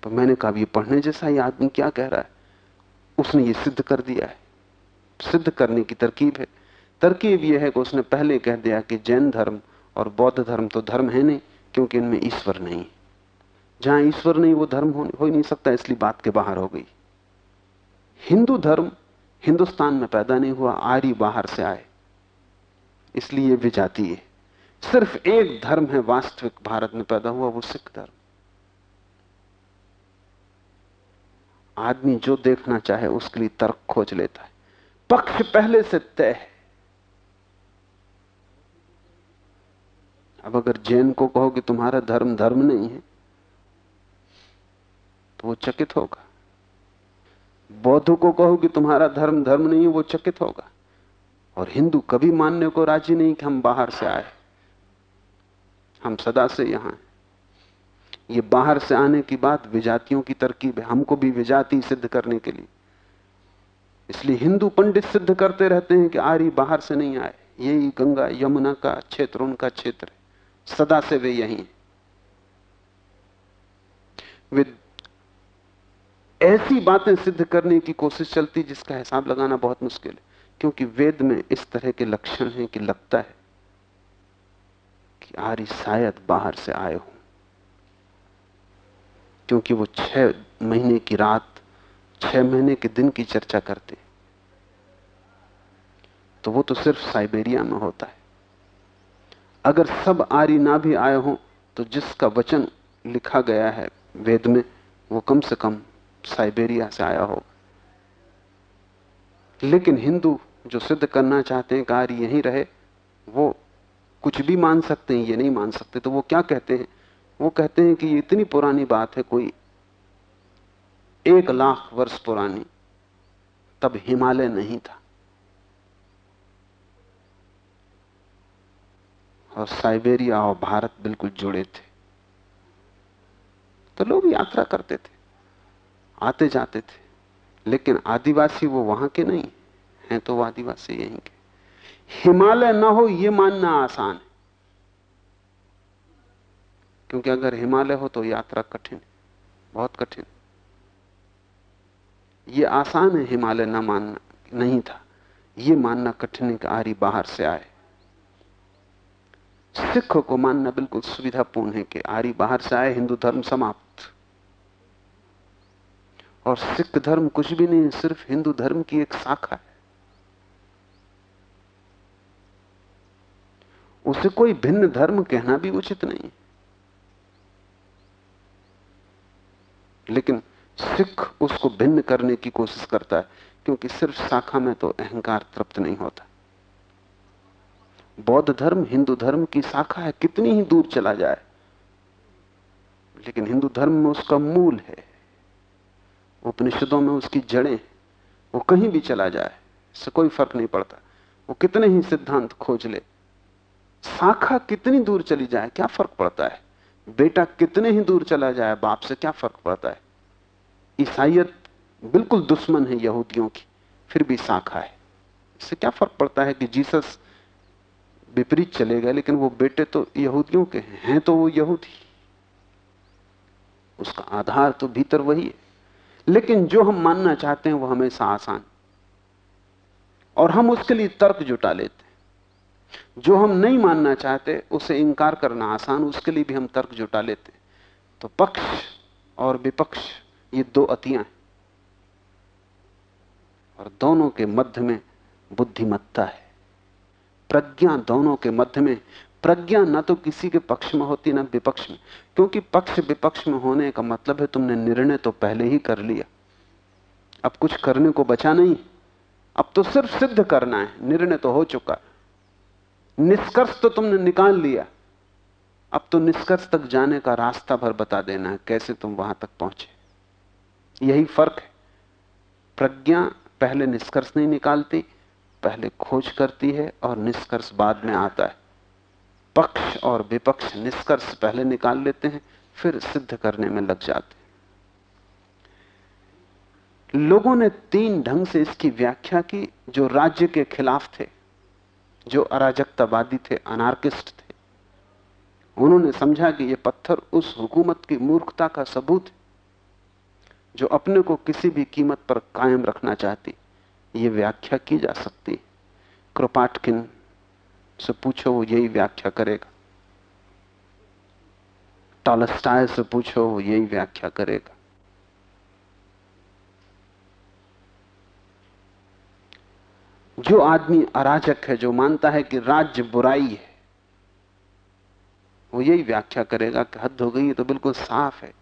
Speaker 3: पर मैंने कहा ये पढ़ने जैसा ये आदमी क्या कह रहा है? उसने ये सिद्ध कर दिया है। सिद्ध करने की तरकीब है। तरकीब यह है कि उसने पहले कह दिया कि जैन धर्म और बौद्ध धर्म तो धर्म है नहीं क्योंकि इनमें ईश्वर नहीं। जहाँ ईश्वर नहीं वो धर्म हो, हो नहीं सकता इसलिए बात के बाहर हो गई। हिंदू धर्म हिंदुस्तान में पैदा नहीं हुआ आर्य बाहर से आए। इसलिए वे जाती है। सिर्फ़ एक धर्म है वास्तविक भारत में पैदा हुआ वो सिख धर्म। आदमी जो देखना चाहे उसके लिए तर्क खोज लेता है। पक्ष पहले से तय है। अब अगर जैन को कहो कि तुम्हारा धर्म धर्म नहीं है तो वो चकित होगा। बौद्ध को कहो कि तुम्हारा धर्म धर्म नहीं है, वो चकित होगा। और हिंदू कभी मानने को राज़ी नहीं कि हम बाहर से आए। हम सदा से यहाँ हैं। ये बाहर से आने की बात विजातियों की तरकीब है, हमको भी विजाति सिद्ध करने के लिए। इसलिए हिंदू पंडित सिद्ध करते रहते हैं कि आर्य बाहर से नहीं आए। यही गंगा, यमुना का क्षेत्र, उनका क्षेत्र है। सदा से वे यही वे ऐसी बातें सिद्ध करने की कोशिश चलती जिसका हिसाब लगाना बहुत मुश्किल है, क्योंकि वेद में इस तरह के लक्षण हैं कि लगता है कि आर्य शायद बाहर से आए हो। क्योंकि वो छह महीने की रात, छह महीने के दिन की चर्चा करते तो वो तो सिर्फ़ साइबेरिया में होता है। अगर सब आर्य ना भी आए हों तो जिसका वचन लिखा गया है वेद में, वो कम से कम साइबेरिया से आया हो। लेकिन हिंदू जो सिद्ध करना चाहते हैं कार्य यहीं रहे, वो कुछ भी मान सकते हैं, ये नहीं मान सकते। तो वो क्या कहते हैं? वो कहते हैं कि ये इतनी पुरानी बात है, कोई एक लाख वर्ष पुरानी, तब हिमालय नहीं था। और साइबेरिया और भारत बिल्कुल जुड़े थे। तो लोग यात्रा करते थे, आते जाते थे। लेकिन आदिवासी वो वहाँ के नहीं हैं तो वो आदिवासी यहीं के। हिमालय ना हो, ये मानना आसान है। क्योंकि अगर हिमालय हो तो यात्रा कठिन बहुत कठिन। ये आसान है, हिमालय ना मानना, नहीं था। ये मानना कठिन है कि आरी बाहर से आए। सिख को मानना बिल्कुल सुविधापूर्ण है कि आर्य बाहर से आए, हिंदू धर्म समाप्त। और सिख धर्म कुछ भी नहीं, सिर्फ़ हिंदू धर्म की एक शाखा है। उसे कोई भिन्न धर्म कहना भी उचित नहीं। लेकिन सिख उसको भिन्न करने की कोशिश करता है, क्योंकि सिर्फ़ शाखा में तो अहंकार तृप्त नहीं होता। बौद्ध धर्म, हिंदू धर्म की शाखा है, कितनी ही दूर चला जाए। लेकिन हिंदू धर्म में उसका मूल है। उपनिषदों में उसकी जड़ें वो कहीं भी चला जाए, इससे कोई फ़र्क नहीं पड़ता। वो कितने ही सिद्धांत खोज ले। शाखा कितनी दूर चली जाए, क्या फ़र्क पड़ता है? बेटा कितने ही दूर चला जाए, बाप से क्या फ़र्क पड़ता है? ईसाइत बिल्कुल दुश्मन है यहूदियों की, फिर भी शाखा है। इससे क्या फ़र्क पड़ता है कि जीसस विपरीत चले गए, लेकिन वो बेटे तो यहूदियों के हैं हैं तो वो यहूदी। उसका आधार तो भीतर वही है। लेकिन जो हम मानना चाहते हैं, वो हमेशा आसान। और हम उसके लिए तर्क जुटा लेते हैं। जो हम नहीं मानना चाहते, उसे इंकार करना आसान, उसके लिए भी हम तर्क जुटा लेते हैं। तो पक्ष और विपक्ष, ये दो अतियाँ हैं। और दोनों के मध्य में बुद्धिमत्ता है। प्रज्ञा दोनों के मध्य में, प्रज्ञा ना तो किसी के पक्ष में होती, ना विपक्ष में। क्योंकि पक्ष विपक्ष में होने का मतलब है तुमने निर्णय तो पहले ही कर लिया। अब कुछ करने को बचा नहीं। अब तो सिर्फ़ सिद्ध करना है, निर्णय तो हो चुका। निष्कर्ष तो तुमने निकाल लिया। अब तो निष्कर्ष तक जाने का रास्ता भर बता देना है, कैसे तुम वहाँ तक पहुँचे। यही फ़र्क है। प्रज्ञा पहले निष्कर्ष नहीं निकालती पहले खोज करती है और निष्कर्ष बाद में आता है। पक्ष और विपक्ष निष्कर्ष पहले निकाल लेते हैं, फिर सिद्ध करने में लग जाते हैं। लोगों ने तीन ढंग से इसकी व्याख्या की, जो राज्य के खिलाफ थे, जो अराजकतावादी थे, अनार्किस्ट थे। उन्होंने समझा कि यह पत्थर उस हुकूमत की मूर्खता का सबूत है, जो अपने को किसी भी कीमत पर कायम रखना चाहती। ये व्याख्या की जा सकती है। कृपाटकिन से पूछो, वो यही व्याख्या करेगा। टॉलस्टाय से पूछो, वो यही व्याख्या करेगा। जो आदमी अराजक है, जो मानता है कि राज्य बुराई है, वो यही व्याख्या करेगा कि हद हो गई है तो बिल्कुल साफ़ है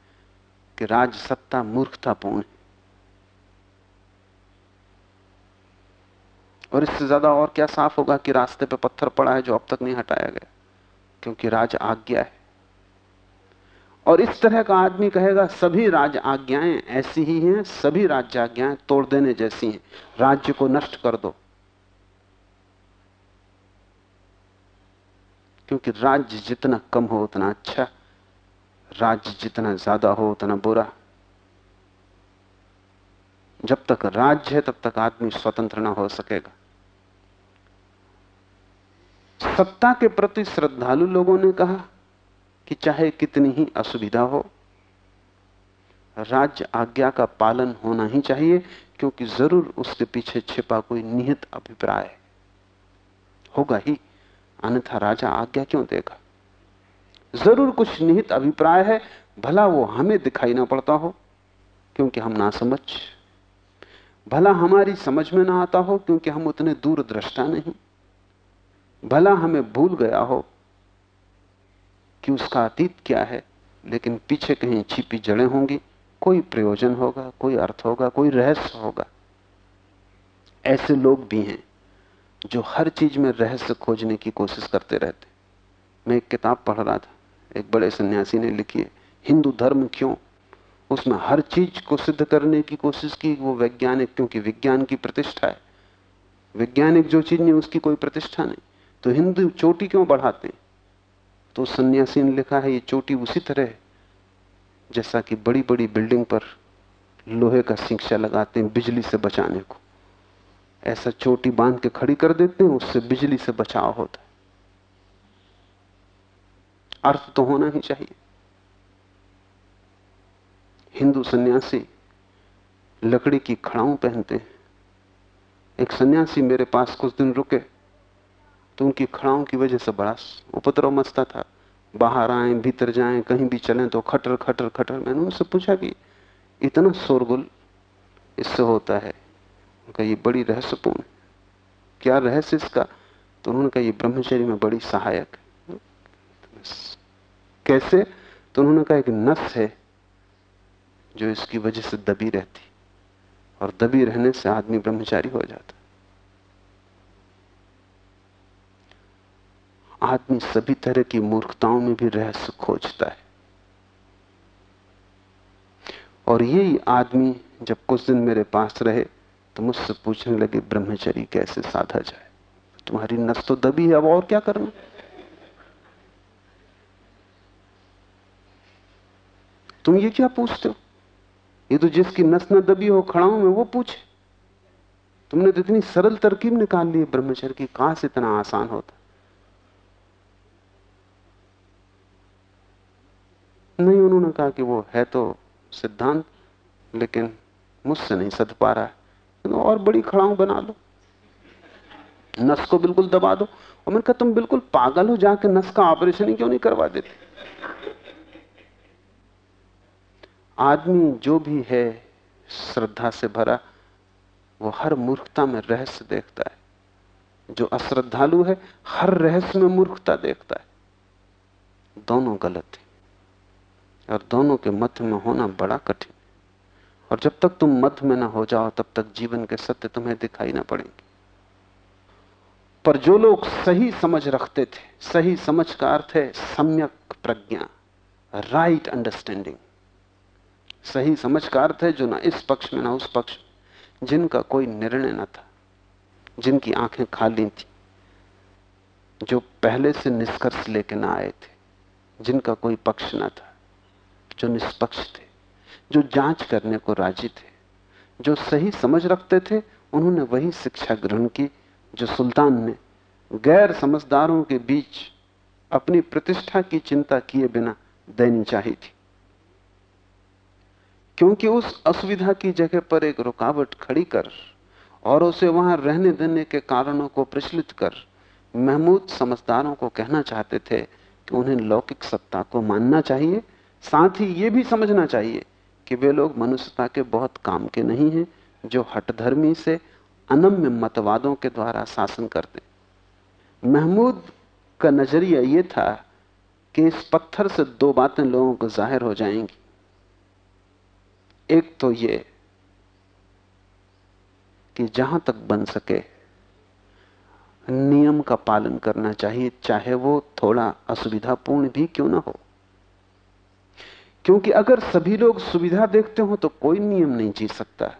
Speaker 3: कि राज सत्ता मूर्खतापूर्ण है। और इससे ज़्यादा और क्या साफ़ होगा कि रास्ते पे पत्थर पड़ा है जो अब तक नहीं हटाया गया? क्योंकि राज आज्ञा है। और इस तरह का आदमी कहेगा, सभी राज आज्ञाएँ ऐसी ही हैं, सभी राज्य आज्ञाएँ तोड़ देने जैसी हैं। राज्य को नष्ट कर दो। क्योंकि राज्य जितना कम हो, उतना अच्छा। राज्य जितना ज़्यादा हो, उतना बुरा। जब तक राज्य है, तब तक आदमी स्वतंत्र ना हो सकेगा। सत्ता के प्रति श्रद्धालु लोगों ने कहा कि चाहे कितनी ही असुविधा हो, राज्य आज्ञा का पालन होना ही चाहिए, क्योंकि ज़रूर उसके पीछे छिपा कोई निहित अभिप्राय होगा ही। अन्यथा राजा आज्ञा क्यों देगा? ज़रूर कुछ निहित अभिप्राय है, भला वो हमें दिखाई ना पड़ता हो, क्योंकि हम ना समझ भला हमारी समझ में ना आता हो, क्योंकि हम उतने दूर दृष्टा नहीं। भला हमें भूल गया हो कि उसका अतीत क्या है, लेकिन पीछे कहीं छिपी जड़ें होंगी, कोई प्रयोजन होगा, कोई अर्थ होगा, कोई रहस्य होगा। ऐसे लोग भी हैं जो हर चीज़ में रहस्य खोजने की कोशिश करते रहते मैं एक किताब पढ़ रहा था, एक बड़े सन्यासी ने लिखी है, हिंदू धर्म क्यों? उसमें हर चीज़ को सिद्ध करने की कोशिश की, वो वैज्ञानिक, क्योंकि विज्ञान की प्रतिष्ठा है। वैज्ञानिक जो चीज़ नहीं, उसकी कोई प्रतिष्ठा नहीं। तो हिंदू चोटी क्यों बढ़ाते तो सन्यासी ने लिखा है, ये चोटी उसी तरह जैसा कि बड़ी बड़ी बिल्डिंग पर लोहे का शिक्षा लगाते हैं बिजली से बचाने को। ऐसा चोटी बाँध के खड़ी कर देते हैं, उससे बिजली से बचाव होता है। अर्थ तो होना ही चाहिए। हिंदू सन्यासी लकड़ी की खड़ाऊ पहनते हैं। एक सन्यासी मेरे पास कुछ दिन रुके तो उनकी खड़ाओं की वजह से बड़ा उपद्रव मचता था। बाहर आए, भीतर जाएँ, कहीं भी चलें तो खटर खटर खटर। मैंने उनसे पूछा कि इतना शोरगुल इससे होता है? उनका ये बड़ी रहस्यपूर्ण। क्या रहस्य इसका? तो उन्होंने कहा, ये ब्रह्मचर्य में बड़ी सहायक है। कैसे? तो उन्होंने कहा, एक नस है जो इसकी वजह से दबी रहती और दबी रहने से आदमी ब्रह्मचारी हो जाता आदमी सभी तरह की मूर्खताओं में भी रहस्य खोजता है। और यही आदमी जब कुछ दिन मेरे पास रहे तो मुझसे पूछने लगे ब्रह्मचरी कैसे साधा जाए? तुम्हारी नस तो दबी है, अब और क्या करना? तुम ये क्या पूछते हो? ये तो जिसकी नस न दबी हो, खड़ाऊ में, वो पूछे। तुमने तो इतनी सरल तरकीब निकाल ली ब्रह्मचर्य की, कहाँ से इतना आसान होता? नहीं, उन्होंने कहा कि वो है तो सिद्धांत, लेकिन मुझसे नहीं सद पा रहा है। और बड़ी खड़ाऊ बना लो। नस को बिल्कुल दबा दो। और मैंने कहा, तुम बिल्कुल पागल हो, जाके नस का ऑपरेशन ही क्यों नहीं करवा देते? आदमी जो भी है, श्रद्धा से भरा, वो हर मूर्खता में रहस्य देखता है। जो अश्रद्धालु है, हर रहस्य में मूर्खता देखता है। दोनों गलत है। और दोनों के मध्य में होना बड़ा कठिन। और जब तक तुम मध्य में ना हो जाओ, तब तक जीवन के सत्य तुम्हें दिखाई ना पड़ेंगे। पर जो लोग सही समझ रखते थे, सही समझ का अर्थ है सम्यक प्रज्ञा राइट अंडरस्टैंडिंग सही समझ का अर्थ है जो ना इस पक्ष में, ना उस पक्ष में, जिनका कोई निर्णय ना था, जिनकी आँखें खाली थी, जो पहले से निष्कर्ष लेके ना आए थे, जिनका कोई पक्ष ना था। जो निष्पक्ष थे, जो जाँच करने को राज़ी थे, जो सही समझ रखते थे, उन्होंने वही शिक्षा ग्रहण की जो सुल्तान ने। गैर समझदारों के बीच अपनी प्रतिष्ठा की चिंता किए बिना देनी चाहिए थी। क्योंकि उस असुविधा की जगह पर एक रुकावट खड़ी कर और उसे वहाँ रहने देने के कारणों को प्रचलित कर महमूद समझदारों को कहना चाहते थे कि उन्हें लौकिक सत्ता को मानना चाहिए साथ ही यह भी समझना चाहिए कि वे लोग मनुष्यता के बहुत काम के नहीं हैं, जो हटधर्मी से अनम्य मतवादों के द्वारा शासन करते महमूद का नज़रिया यह था कि इस पत्थर से दो बातें लोगों को ज़ाहिर हो जाएँगी। एक तो ये कि जहाँ तक बन सके, नियम का पालन करना चाहिए, चाहे वो थोड़ा असुविधापूर्ण भी क्यों ना हो। क्योंकि अगर सभी लोग सुविधा देखते हो तो कोई नियम नहीं जी सकता।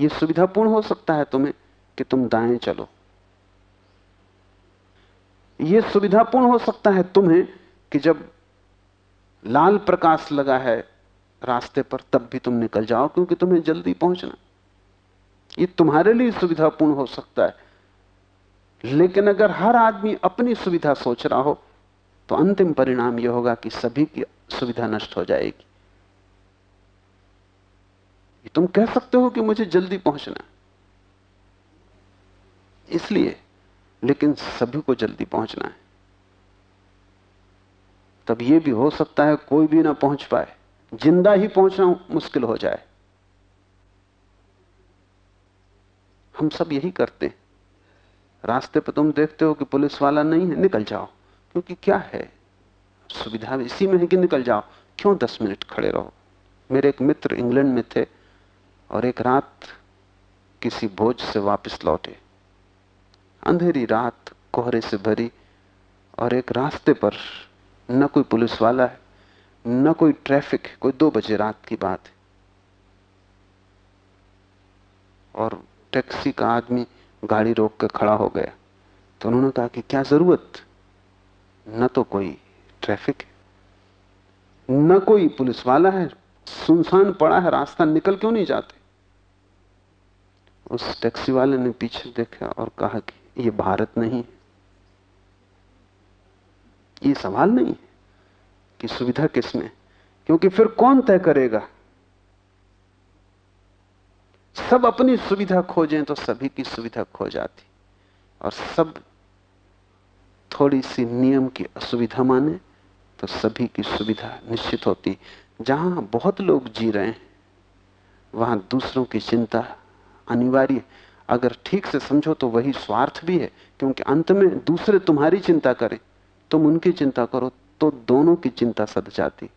Speaker 3: यह सुविधापूर्ण हो सकता है तुम्हें कि तुम दाएँ चलो। यह सुविधापूर्ण हो सकता है तुम्हें कि जब लाल प्रकाश लगा है रास्ते पर, तब भी तुम निकल जाओ, क्योंकि तुम्हें जल्दी पहुँचना। ये तुम्हारे लिए सुविधापूर्ण हो सकता है। लेकिन अगर हर आदमी अपनी सुविधा सोच रहा हो तो अंतिम परिणाम यह होगा कि सभी की सुविधा नष्ट हो जाएगी। तुम कह सकते हो कि मुझे जल्दी पहुँचना इसलिए, लेकिन सभी को जल्दी पहुँचना है। तब यह भी हो सकता है कोई भी ना पहुँच पाए। ज़िंदा ही पहुँचना मुश्किल हो जाए। हम सब यही करते हैं। रास्ते पर तुम देखते हो कि पुलिस वाला नहीं है, निकल जाओ। क्योंकि क्या है? सुविधा इसी में है कि निकल जाओ। क्यों दस मिनट खड़े रहो? मेरे एक मित्र इंग्लैंड में थे और एक रात किसी भोज से वापस लौटे। अंधेरी रात कोहरे से भरी और एक रास्ते पर न कोई पुलिस वाला है, न कोई ट्रैफ़िक, कोई दो बजे रात की बात है। और टैक्सी का आदमी गाड़ी रोक कर खड़ा हो गया। तो उन्होंने कहा कि क्या ज़रूरत? न तो कोई ट्रैफ़िक है? न कोई पुलिस वाला है, सुनसान पड़ा है, रास्ता निकल क्यों नहीं जाते? उस टैक्सी वाले ने पीछे देखा और कहा कि ये भारत नहीं है। ये सवाल नहीं है कि सुविधा किसमें क्योंकि फिर कौन तय करेगा? सब अपनी सुविधा खोजें तो सभी की सुविधा खो जाती। और सब थोड़ी सी नियम की असुविधा माने तो सभी की सुविधा निश्चित होती। जहाँ बहुत लोग जी रहे हैं, वहाँ दूसरों की चिंता अनिवार्य। अगर ठीक से समझो तो वही स्वार्थ भी है, क्योंकि अंत में दूसरे तुम्हारी चिंता करें। तुम उनकी चिंता करो तो दोनों की चिंता सद जाती।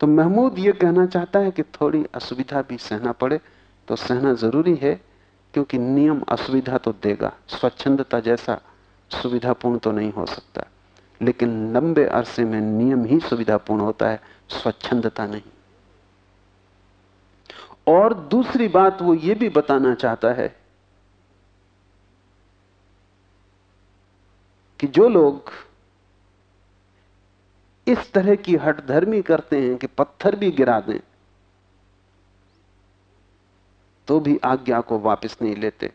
Speaker 3: तो महमूद यह कहना चाहता है कि थोड़ी असुविधा भी सहना पड़े। तो सहना ज़रूरी है, क्योंकि नियम असुविधा तो देगा। स्वच्छंदता जैसा सुविधापूर्ण तो नहीं हो सकता। लेकिन लंबे अरसे में नियम ही सुविधापूर्ण होता है, स्वच्छंदता नहीं। और दूसरी बात वो ये भी बताना चाहता है कि जो लोग इस तरह की हटधर्मी करते हैं कि पत्थर भी गिरा दें तो भी आज्ञा को वापस नहीं लेते।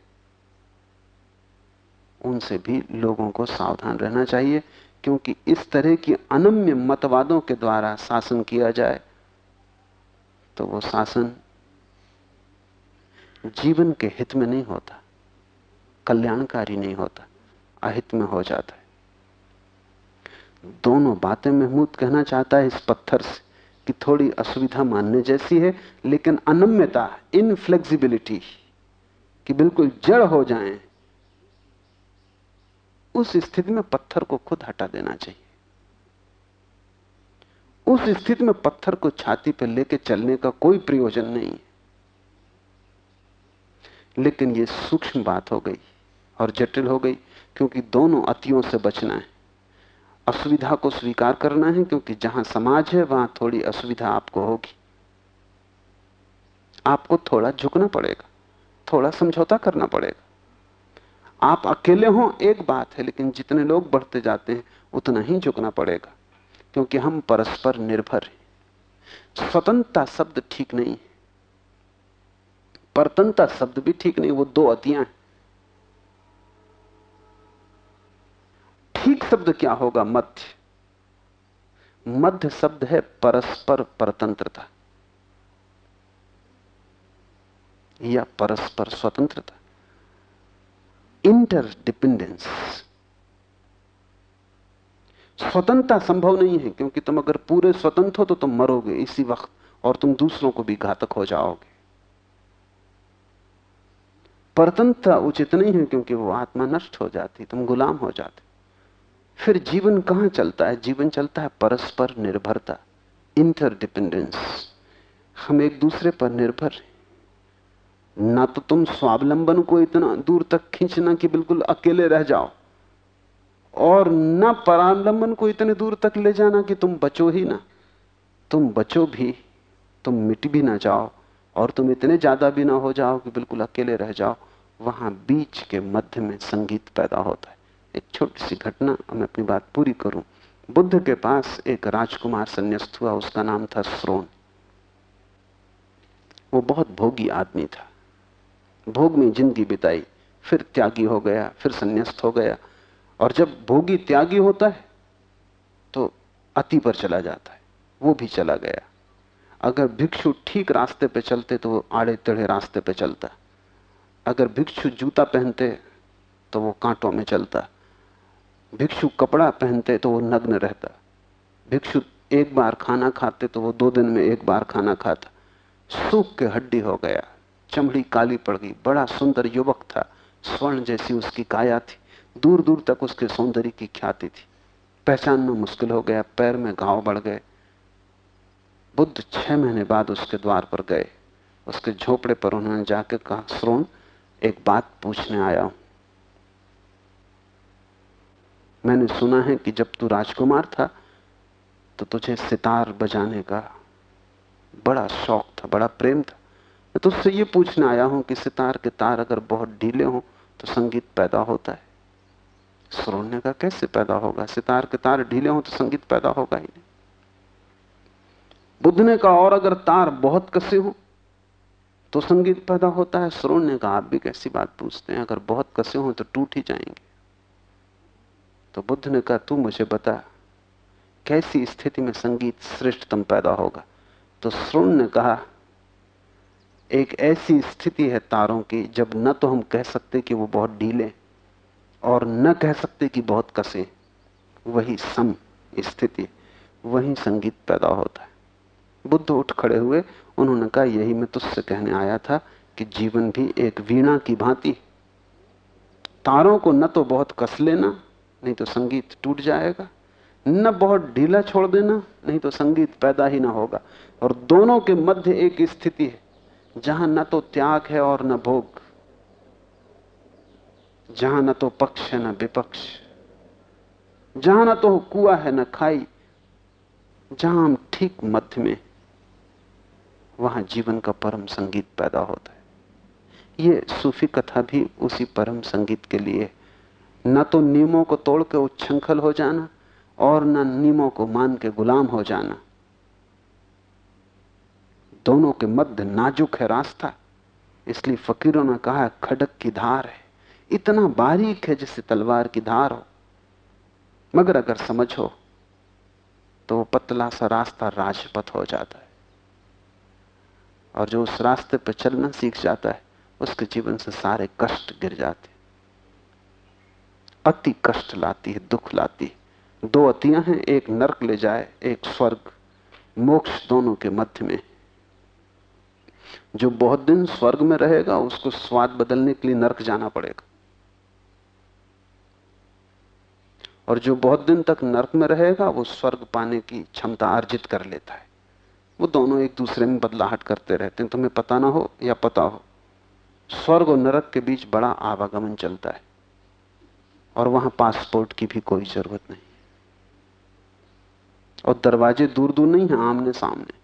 Speaker 3: उनसे भी लोगों को सावधान रहना चाहिए। क्योंकि इस तरह की अनम्य मतवादों के द्वारा शासन किया जाए तो वो शासन जीवन के हित में नहीं होता, कल्याणकारी नहीं होता, अहित में हो जाता है। दोनों बातें महमूद कहना चाहता है इस पत्थर से कि थोड़ी असुविधा मानने जैसी है, लेकिन अनम्यता इनफ्लेक्सिबिलिटी कि बिल्कुल जड़ हो जाएँ उस स्थिति में पत्थर को खुद हटा देना चाहिए। उस स्थिति में पत्थर को छाती पर लेके चलने का कोई प्रयोजन नहीं है। लेकिन यह सूक्ष्म बात हो गई और जटिल हो गई, क्योंकि दोनों अतियों से बचना है। असुविधा को स्वीकार करना है, क्योंकि जहाँ समाज है, वहाँ थोड़ी असुविधा आपको होगी। आपको थोड़ा झुकना पड़ेगा, थोड़ा समझौता करना पड़ेगा। आप अकेले हो, एक बात है, लेकिन जितने लोग बढ़ते जाते हैं, उतना ही झुकना पड़ेगा, क्योंकि हम परस्पर निर्भर हैं। स्वतंत्रता शब्द ठीक नहीं है। परतंत्रता शब्द भी ठीक नहीं, वो दो अतियाँ हैं। ठीक शब्द क्या होगा? मध्य। मध्य शब्द है परस्पर परतंत्रता, या परस्पर स्वतंत्रता। इंटरडिपेंडेंस स्वतंत्रता संभव नहीं है, क्योंकि तुम अगर पूरे स्वतंत्र हो तो तुम मरोगे इसी वक्त, और तुम दूसरों को भी घातक हो जाओगे। परतंत्रता उचित नहीं है, क्योंकि वो आत्मा नष्ट हो जाती, तुम गुलाम हो जाते। फिर जीवन कहाँ चलता है? जीवन चलता है परस्पर निर्भरता इंटरडिपेंडेंस हम एक दूसरे पर निर्भर हैं। ना तो तुम स्वावलंबन को इतना दूर तक खींचना कि बिल्कुल अकेले रह जाओ। और न परावलंबन को इतने दूर तक ले जाना कि तुम बचो ही ना। तुम बचो भी, तुम मिट भी ना जाओ, और तुम इतने ज़्यादा भी ना हो जाओ कि बिल्कुल अकेले रह जाओ। वहाँ बीच के मध्य में संगीत पैदा होता है। एक छोटी सी घटना, मैं अपनी बात पूरी करूँ। बुद्ध के पास एक राजकुमार संन्यास्त हुआ, उसका नाम था श्रोण। वो बहुत भोगी आदमी था। भोग में ज़िंदगी बिताई, फिर त्यागी हो गया, फिर संन्यास्त हो गया। और जब भोगी त्यागी होता है तो अति पर चला जाता है, वो भी चला गया। अगर भिक्षु ठीक रास्ते पे चलते तो वो आड़े टेढ़े रास्ते पे चलता। अगर भिक्षु जूता पहनते तो वो कांटों में चलता। भिक्षु कपड़ा पहनते तो वो नग्न रहता। भिक्षु एक बार खाना खाते तो वो दो दिन में एक बार खाना खाता। सूख के हड्डी हो गया। चमड़ी काली पड़ गई। बड़ा सुंदर युवक था, स्वर्ण जैसी उसकी काया थी। दूर दूर तक उसके सौंदर्य की ख्याति थी। पहचानना मुश्किल हो गया, पैर में घाव बढ़ गए। बुद्ध छह महीने बाद उसके द्वार पर गए। उसके झोपड़े पर उन्होंने जाकर कहा श्रोण एक बात पूछने आया हूँ। मैंने सुना है कि जब तू राजकुमार था तो तुझे सितार बजाने का बड़ा शौक था, बड़ा प्रेम था। मैं तुझसे ये पूछने आया हूँ कि सितार के तार अगर बहुत ढीले हों तो संगीत पैदा होता है। सुरोने का कैसे पैदा होगा? सितार के तार ढीले हों तो संगीत पैदा होगा ही नहीं। बुद्ध ने कहा और अगर तार बहुत कसे हों तो संगीत पैदा होता है। सुरोण कहा आप भी कैसी बात पूछते हैं? अगर बहुत कसे हों तो टूट ही जाएँगे। तो बुद्ध ने कहा तू मुझे बता, कैसी स्थिति में संगीत श्रेष्ठतम पैदा होगा? तो श्रोण ने कहा एक ऐसी स्थिति है तारों की, जब न तो हम कह सकते कि वो बहुत ढीले और न कह सकते कि बहुत कसे, वही सम स्थिति, वही संगीत पैदा होता है। बुद्ध उठ खड़े हुए, उन्होंने कहा, यही मैं तुझसे कहने आया था कि जीवन भी एक वीणा की भांति तारों को न तो बहुत कस लेना, नहीं तो संगीत टूट जाएगा, न बहुत ढीला छोड़ देना, नहीं तो संगीत पैदा ही ना होगा। और दोनों के मध्य एक स्थिति है। जहाँ न तो त्याग है और न भोग, जहाँ न तो पक्ष है न विपक्ष, जहाँ न तो कुआ है न खाई, जहाँ हम ठीक मध्य में, वहाँ जीवन का परम संगीत पैदा होता है। ये सूफी कथा भी उसी परम संगीत के लिए न तो नियमों को तोड़ के उच्छृंखल हो जाना और न नियमों को मान के गुलाम हो जाना। दोनों के मध्य नाजुक है रास्ता। इसलिए फकीरों ने कहा, खडक की धार है। इतना बारीक है जैसे तलवार की धार हो। मगर अगर समझो तो वो पतला सा रास्ता राजपथ हो जाता है। और जो उस रास्ते पर चलना सीख जाता है, उसके जीवन से सारे कष्ट गिर जाते अति कष्ट लाती है, दुख लाती है। दो अतियाँ हैं, एक नरक ले जाए, एक स्वर्ग। मोक्ष दोनों के मध्य में जो बहुत दिन स्वर्ग में रहेगा, उसको स्वाद बदलने के लिए नरक जाना पड़ेगा। और जो बहुत दिन तक नरक में रहेगा, वो स्वर्ग पाने की क्षमता अर्जित कर लेता है। वो दोनों एक दूसरे में बदलाहट करते रहते हैं। तुम्हें पता ना हो या पता हो, स्वर्ग और नरक के बीच बड़ा आवागमन चलता है। और वहाँ पासपोर्ट की भी कोई ज़रूरत नहीं। और दरवाजे दूर दूर नहीं है आमने सामने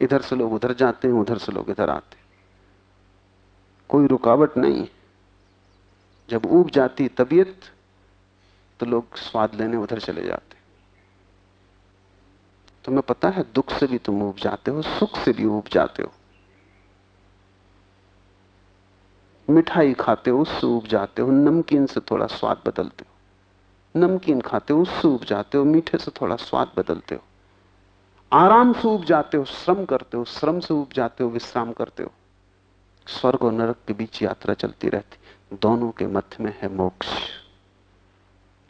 Speaker 3: इधर से लोग उधर जाते हैं, उधर से लोग इधर आते हैं। कोई रुकावट नहीं जब ऊब जाती तबीयत तो लोग स्वाद लेने उधर चले जाते तुम्हें पता है, दुख से भी तुम उब जाते हो, सुख से भी उब जाते हो। मिठाई खाते हो, उससे उब जाते हो, नमकीन से थोड़ा स्वाद बदलते हो। नमकीन खाते हो, उससे उब जाते हो, मीठे से थोड़ा स्वाद बदलते हो। आराम से उब जाते हो, श्रम करते हो, श्रम से उब जाते हो, विश्राम करते हो। स्वर्ग और नरक के बीच यात्रा चलती रहती। दोनों के मध्य में है मोक्ष।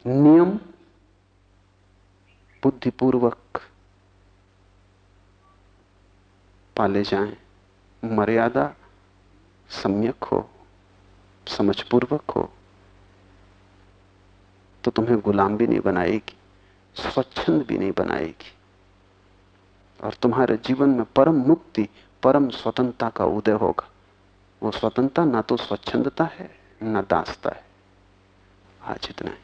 Speaker 3: नियम बुद्धिपूर्वक पाले जाएँ। मर्यादा सम्यक हो, समझपूर्वक हो तो तुम्हें गुलाम भी नहीं बनाएगी, स्वच्छंद भी नहीं बनाएगी। और तुम्हारे जीवन में परम मुक्ति, परम स्वतंत्रता का उदय होगा। वो स्वतंत्रता ना तो स्वच्छंदता है, ना दासता है। आज इतना है।